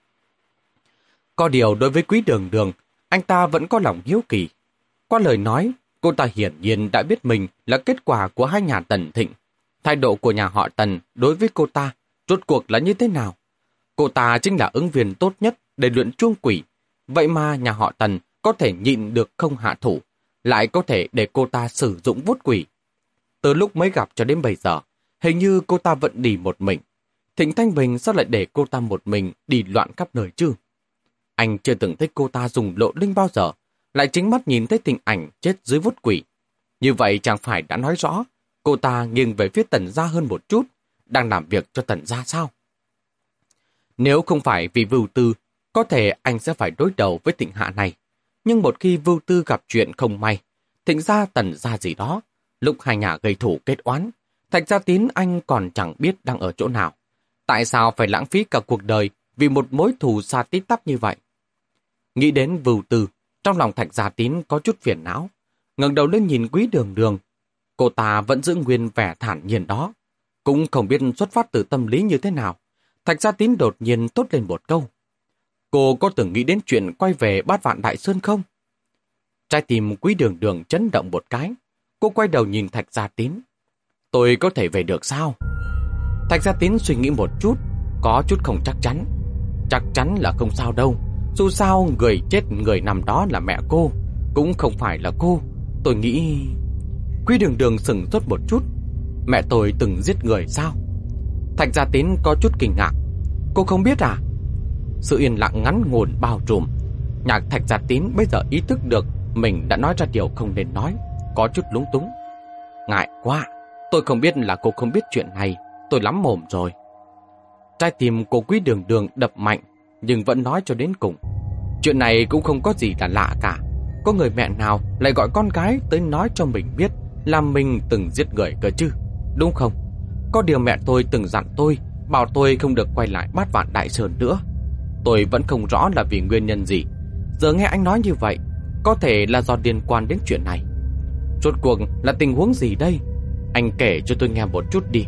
Có điều đối với quý đường đường, anh ta vẫn có lòng hiếu kỳ. Qua lời nói, cô ta hiển nhiên đã biết mình là kết quả của hai nhà tần thịnh. Thái độ của nhà họ tần đối với cô ta, rốt cuộc là như thế nào? Cô ta chính là ứng viên tốt nhất để luyện chuông quỷ. Vậy mà nhà họ tần có thể nhịn được không hạ thủ, lại có thể để cô ta sử dụng vút quỷ. Từ lúc mới gặp cho đến bây giờ, hình như cô ta vẫn đi một mình. Thịnh Thanh Bình sao lại để cô ta một mình đi loạn khắp nơi chứ? Anh chưa từng thấy cô ta dùng lộ linh bao giờ, lại chính mắt nhìn thấy tình ảnh chết dưới vút quỷ. Như vậy chẳng phải đã nói rõ, cô ta nghiêng về phía tần gia hơn một chút, đang làm việc cho tần gia sao? Nếu không phải vì vưu tư, có thể anh sẽ phải đối đầu với tịnh hạ này nhưng một khi Vưu Tư gặp chuyện không may, thịnh ra tần ra gì đó, lúc hai nhà gây thủ kết oán, Thạch Gia Tín anh còn chẳng biết đang ở chỗ nào. Tại sao phải lãng phí cả cuộc đời vì một mối thù xa tít tắp như vậy? Nghĩ đến Vưu Tư, trong lòng Thạch Gia Tín có chút phiền não, ngẩng đầu lên nhìn quý đường đường. Cô ta vẫn giữ nguyên vẻ thản nhiên đó, cũng không biết xuất phát từ tâm lý như thế nào. Thạch Gia Tín đột nhiên tốt lên một câu. Cô có từng nghĩ đến chuyện quay về bát vạn đại sơn không? Trái tim quý đường đường chấn động một cái. Cô quay đầu nhìn Thạch Gia Tín. Tôi có thể về được sao? Thạch Gia Tín suy nghĩ một chút, có chút không chắc chắn. Chắc chắn là không sao đâu. Dù sao người chết người nằm đó là mẹ cô, cũng không phải là cô. Tôi nghĩ... Quý đường đường sừng sốt một chút. Mẹ tôi từng giết người sao? Thạch Gia Tín có chút kinh ngạc. Cô không biết à? Sự yên lặng ngắn ngủn bao trùm. Nhạc Thạch giả Tín bây giờ ý thức được mình đã nói ra điều không nên nói, có chút lúng túng. Ngại quá, tôi không biết là cô không biết chuyện này, tôi lắm mồm rồi. Trái tim cô quý đường đường đập mạnh, nhưng vẫn nói cho đến cùng. Chuyện này cũng không có gì là lạ cả. Có người mẹ nào lại gọi con gái tới nói cho mình biết là mình từng giết người cơ chứ, đúng không? Có điều mẹ tôi từng dặn tôi, bảo tôi không được quay lại bát vạn đại sơn nữa. Tôi vẫn không rõ là vì nguyên nhân gì. Giờ nghe anh nói như vậy, có thể là do liên quan đến chuyện này. Rốt cuộc là tình huống gì đây? Anh kể cho tôi nghe một chút đi.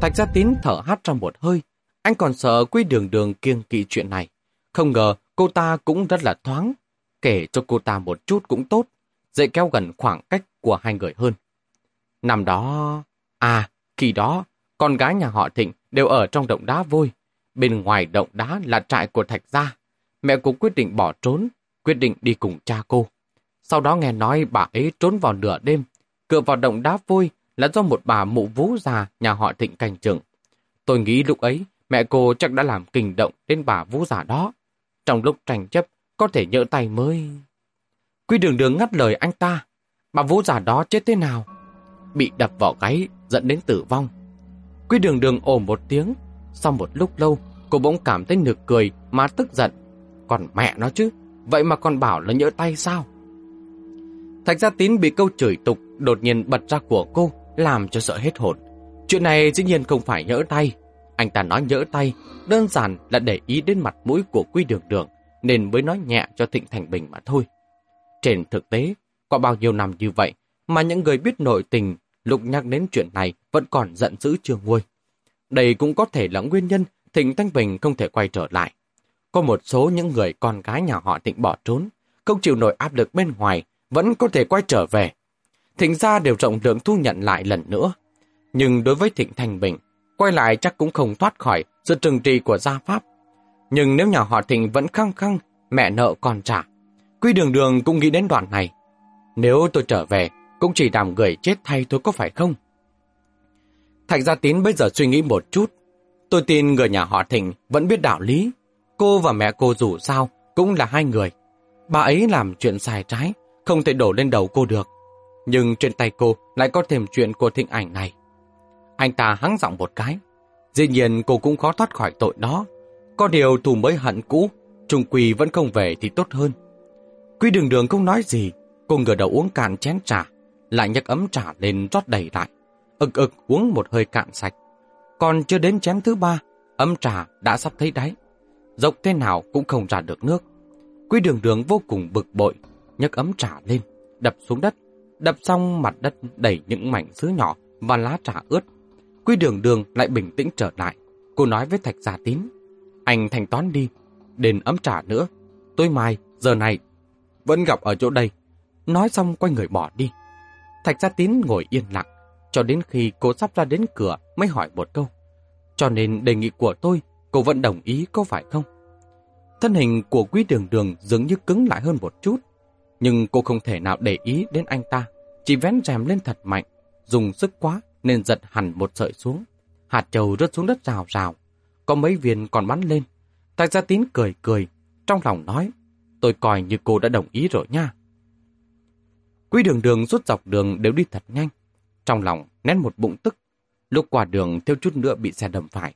Thạch Gia Tín thở hắt trong một hơi. Anh còn sợ quy đường đường kiêng kỵ chuyện này. Không ngờ cô ta cũng rất là thoáng. Kể cho cô ta một chút cũng tốt. Dễ kéo gần khoảng cách của hai người hơn. Năm đó... À, khi đó, con gái nhà họ Thịnh đều ở trong động đá vôi. Bên ngoài động đá là trại của Thạch Gia. Mẹ cô quyết định bỏ trốn, quyết định đi cùng cha cô. Sau đó nghe nói bà ấy trốn vào nửa đêm, cửa vào động đá vôi là do một bà mụ vú già nhà họ Thịnh canh chừng. Tôi nghĩ lúc ấy mẹ cô chắc đã làm kinh động đến bà vú già đó. Trong lúc tranh chấp, có thể nhỡ tay mới... Quy đường đường ngắt lời anh ta. Bà vú già đó chết thế nào? Bị đập vào gáy, dẫn đến tử vong. Quy đường đường ồ một tiếng. Sau một lúc lâu, cô bỗng cảm thấy nực cười mà tức giận. Còn mẹ nó chứ, vậy mà còn bảo là nhỡ tay sao? Thạch Gia Tín bị câu chửi tục đột nhiên bật ra của cô, làm cho sợ hết hồn. Chuyện này dĩ nhiên không phải nhỡ tay. Anh ta nói nhỡ tay, đơn giản là để ý đến mặt mũi của Quy Đường Đường, nên mới nói nhẹ cho Thịnh Thành Bình mà thôi. Trên thực tế, qua bao nhiêu năm như vậy, mà những người biết nội tình lục nhắc đến chuyện này vẫn còn giận dữ chưa nguôi. Đây cũng có thể là nguyên nhân Thịnh Thanh Bình không thể quay trở lại. Có một số những người con gái nhà họ Thịnh bỏ trốn, không chịu nổi áp lực bên ngoài, vẫn có thể quay trở về. Thịnh gia đều rộng lượng thu nhận lại lần nữa. Nhưng đối với Thịnh Thanh Bình, quay lại chắc cũng không thoát khỏi sự trừng trị của gia pháp. Nhưng nếu nhà họ Thịnh vẫn khăng khăng, mẹ nợ còn trả. Quy đường đường cũng nghĩ đến đoạn này. Nếu tôi trở về, cũng chỉ làm người chết thay thôi có phải không? Thạch Gia Tín bây giờ suy nghĩ một chút. Tôi tin người nhà họ Thịnh vẫn biết đạo lý. Cô và mẹ cô dù sao cũng là hai người. Bà ấy làm chuyện sai trái, không thể đổ lên đầu cô được. Nhưng trên tay cô lại có thêm chuyện của thịnh ảnh này. Anh ta hắng giọng một cái. Dĩ nhiên cô cũng khó thoát khỏi tội đó. Có điều thù mới hận cũ, trùng quỳ vẫn không về thì tốt hơn. Quy đường đường không nói gì, cô ngửa đầu uống cạn chén trà, lại nhấc ấm trà lên rót đầy lại ực ực uống một hơi cạn sạch. Còn chưa đến chén thứ ba, ấm trà đã sắp thấy đáy. Dốc thế nào cũng không ra được nước. Quy đường đường vô cùng bực bội, nhấc ấm trà lên, đập xuống đất. Đập xong mặt đất đẩy những mảnh sứ nhỏ và lá trà ướt. Quy đường đường lại bình tĩnh trở lại. Cô nói với Thạch Gia Tín. Anh thanh toán đi, đền ấm trà nữa. Tối mai, giờ này, vẫn gặp ở chỗ đây. Nói xong quay người bỏ đi. Thạch Gia Tín ngồi yên lặng, cho đến khi cô sắp ra đến cửa mới hỏi một câu. Cho nên đề nghị của tôi, cô vẫn đồng ý có phải không? Thân hình của quý đường đường dường như cứng lại hơn một chút. Nhưng cô không thể nào để ý đến anh ta, chỉ vén rèm lên thật mạnh, dùng sức quá nên giật hẳn một sợi xuống. Hạt trầu rớt xuống đất rào rào, có mấy viên còn bắn lên. Tài gia tín cười cười, trong lòng nói, tôi coi như cô đã đồng ý rồi nha. Quý đường đường suốt dọc đường đều đi thật nhanh. Trong lòng nén một bụng tức. Lúc qua đường thiếu chút nữa bị xe đâm phải.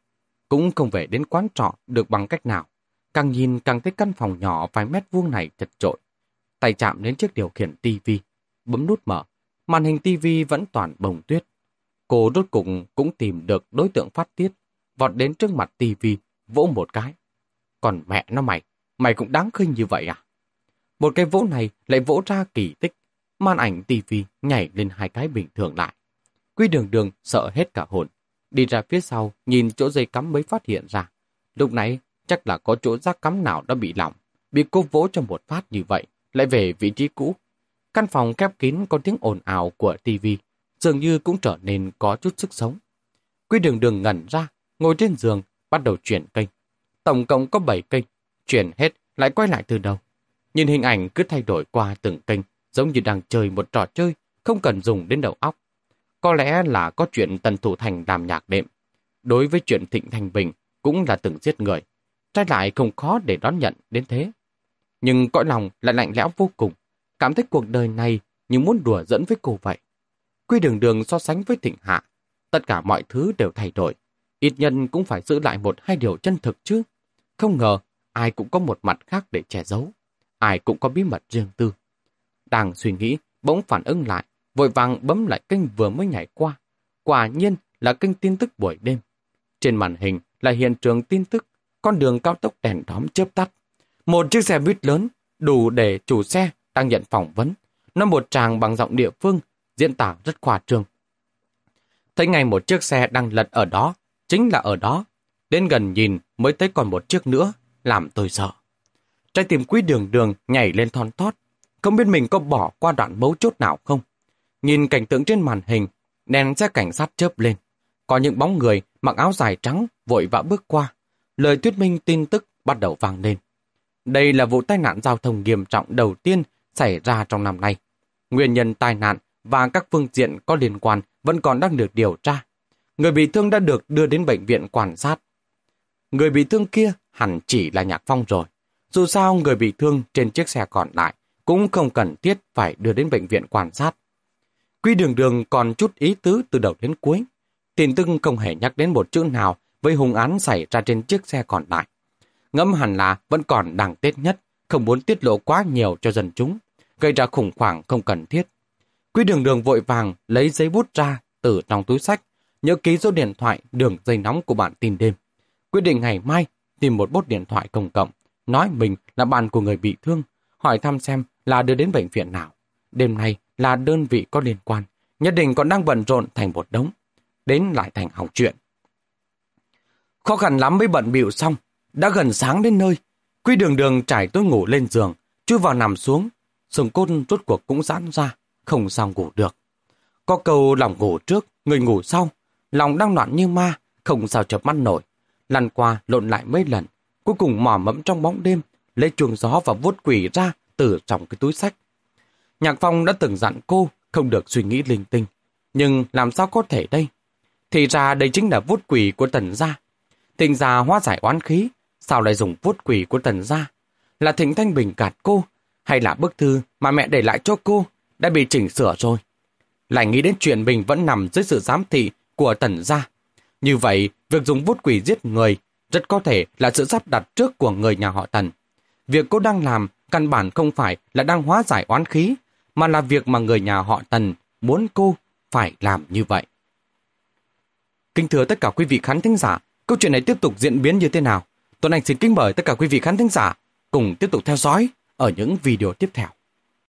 Cũng không về đến quán trọ được bằng cách nào. Càng nhìn càng thấy căn phòng nhỏ vài mét vuông này chật trội. Tay chạm đến chiếc điều khiển tivi, bấm nút mở. Màn hình tivi vẫn toàn bồng tuyết. Cô rốt cùng cũng tìm được đối tượng phát tiết, vọt đến trước mặt tivi, vỗ một cái. Còn mẹ nó mày, mày cũng đáng khinh như vậy à? Một cái vỗ này lại vỗ ra kỳ tích. Màn ảnh tivi nhảy lên hai cái bình thường lại. Quy đường đường sợ hết cả hồn. Đi ra phía sau, nhìn chỗ dây cắm mới phát hiện ra. Lúc nãy chắc là có chỗ rác cắm nào đã bị lỏng. Bị cô vỗ cho một phát như vậy, lại về vị trí cũ. Căn phòng khép kín có tiếng ồn ào của tivi dường như cũng trở nên có chút sức sống. Quy đường đường ngẩn ra, ngồi trên giường, bắt đầu chuyển kênh. tổng cộng có 7 kênh, chuyển hết lại quay lại từ đầu. Nhìn hình ảnh cứ thay đổi qua từng kênh, giống như đang chơi một trò chơi, không cần dùng đến đầu óc. Có lẽ là có chuyện Tần Thủ Thành làm nhạc đệm. Đối với chuyện Thịnh Thành Bình cũng là từng giết người. Trái lại không khó để đón nhận đến thế. Nhưng cõi lòng lại lạnh lẽo vô cùng. Cảm thấy cuộc đời này như muốn đùa dẫn với cô vậy. Quy đường đường so sánh với Thịnh Hạ. Tất cả mọi thứ đều thay đổi. Ít nhân cũng phải giữ lại một hai điều chân thực chứ. Không ngờ ai cũng có một mặt khác để che giấu. Ai cũng có bí mật riêng tư. Đang suy nghĩ, bỗng phản ứng lại, vội vàng bấm lại kênh vừa mới nhảy qua. Quả nhiên là kênh tin tức buổi đêm. Trên màn hình là hiện trường tin tức, con đường cao tốc đèn đóm chớp tắt. Một chiếc xe buýt lớn, đủ để chủ xe đang nhận phỏng vấn. Nó một tràng bằng giọng địa phương, diễn tả rất khoa trương. Thấy ngay một chiếc xe đang lật ở đó, chính là ở đó. Đến gần nhìn mới thấy còn một chiếc nữa, làm tôi sợ. Trái tim quý đường đường nhảy lên thon thót, không biết mình có bỏ qua đoạn mấu chốt nào không. Nhìn cảnh tượng trên màn hình, đèn xe cảnh sát chớp lên. Có những bóng người mặc áo dài trắng vội vã bước qua. Lời thuyết minh tin tức bắt đầu vang lên. Đây là vụ tai nạn giao thông nghiêm trọng đầu tiên xảy ra trong năm nay. Nguyên nhân tai nạn và các phương diện có liên quan vẫn còn đang được điều tra. Người bị thương đã được đưa đến bệnh viện quan sát. Người bị thương kia hẳn chỉ là Nhạc Phong rồi. Dù sao người bị thương trên chiếc xe còn lại cũng không cần thiết phải đưa đến bệnh viện quan sát. Quy đường đường còn chút ý tứ từ đầu đến cuối. Tiền tưng không hề nhắc đến một chữ nào với hung án xảy ra trên chiếc xe còn lại. Ngẫm hẳn là vẫn còn đang tết nhất, không muốn tiết lộ quá nhiều cho dân chúng, gây ra khủng hoảng không cần thiết. Quy đường đường vội vàng lấy giấy bút ra từ trong túi sách, nhớ ký số điện thoại đường dây nóng của bạn tin đêm. Quyết định ngày mai tìm một bốt điện thoại công cộng, nói mình là bạn của người bị thương, hỏi thăm xem là đưa đến bệnh viện nào. Đêm nay là đơn vị có liên quan, nhất định còn đang bận rộn thành một đống. Đến lại thành hỏng chuyện. Khó khăn lắm mới bận bịu xong, đã gần sáng đến nơi. Quy đường đường trải tôi ngủ lên giường, chui vào nằm xuống. Sừng cốt rốt cuộc cũng giãn ra, không sao ngủ được. Có câu lòng ngủ trước, người ngủ sau. Lòng đang loạn như ma, không sao chập mắt nổi. Lăn qua lộn lại mấy lần, cuối cùng mò mẫm trong bóng đêm, lấy chuồng gió và vuốt quỷ ra từ trong cái túi sách. Nhạc Phong đã từng dặn cô không được suy nghĩ linh tinh. Nhưng làm sao có thể đây? Thì ra đây chính là vuốt quỷ của tần gia. Thịnh gia hóa giải oán khí, sao lại dùng vuốt quỷ của tần gia? Là thịnh thanh bình gạt cô, hay là bức thư mà mẹ để lại cho cô đã bị chỉnh sửa rồi? Lại nghĩ đến chuyện mình vẫn nằm dưới sự giám thị của tần gia. Như vậy, việc dùng vuốt quỷ giết người rất có thể là sự sắp đặt trước của người nhà họ tần. Việc cô đang làm căn bản không phải là đang hóa giải oán khí, mà là việc mà người nhà họ Tần muốn cô phải làm như vậy. Kính thưa tất cả quý vị khán thính giả, câu chuyện này tiếp tục diễn biến như thế nào? Tuấn Anh xin kính mời tất cả quý vị khán thính giả cùng tiếp tục theo dõi ở những video tiếp theo.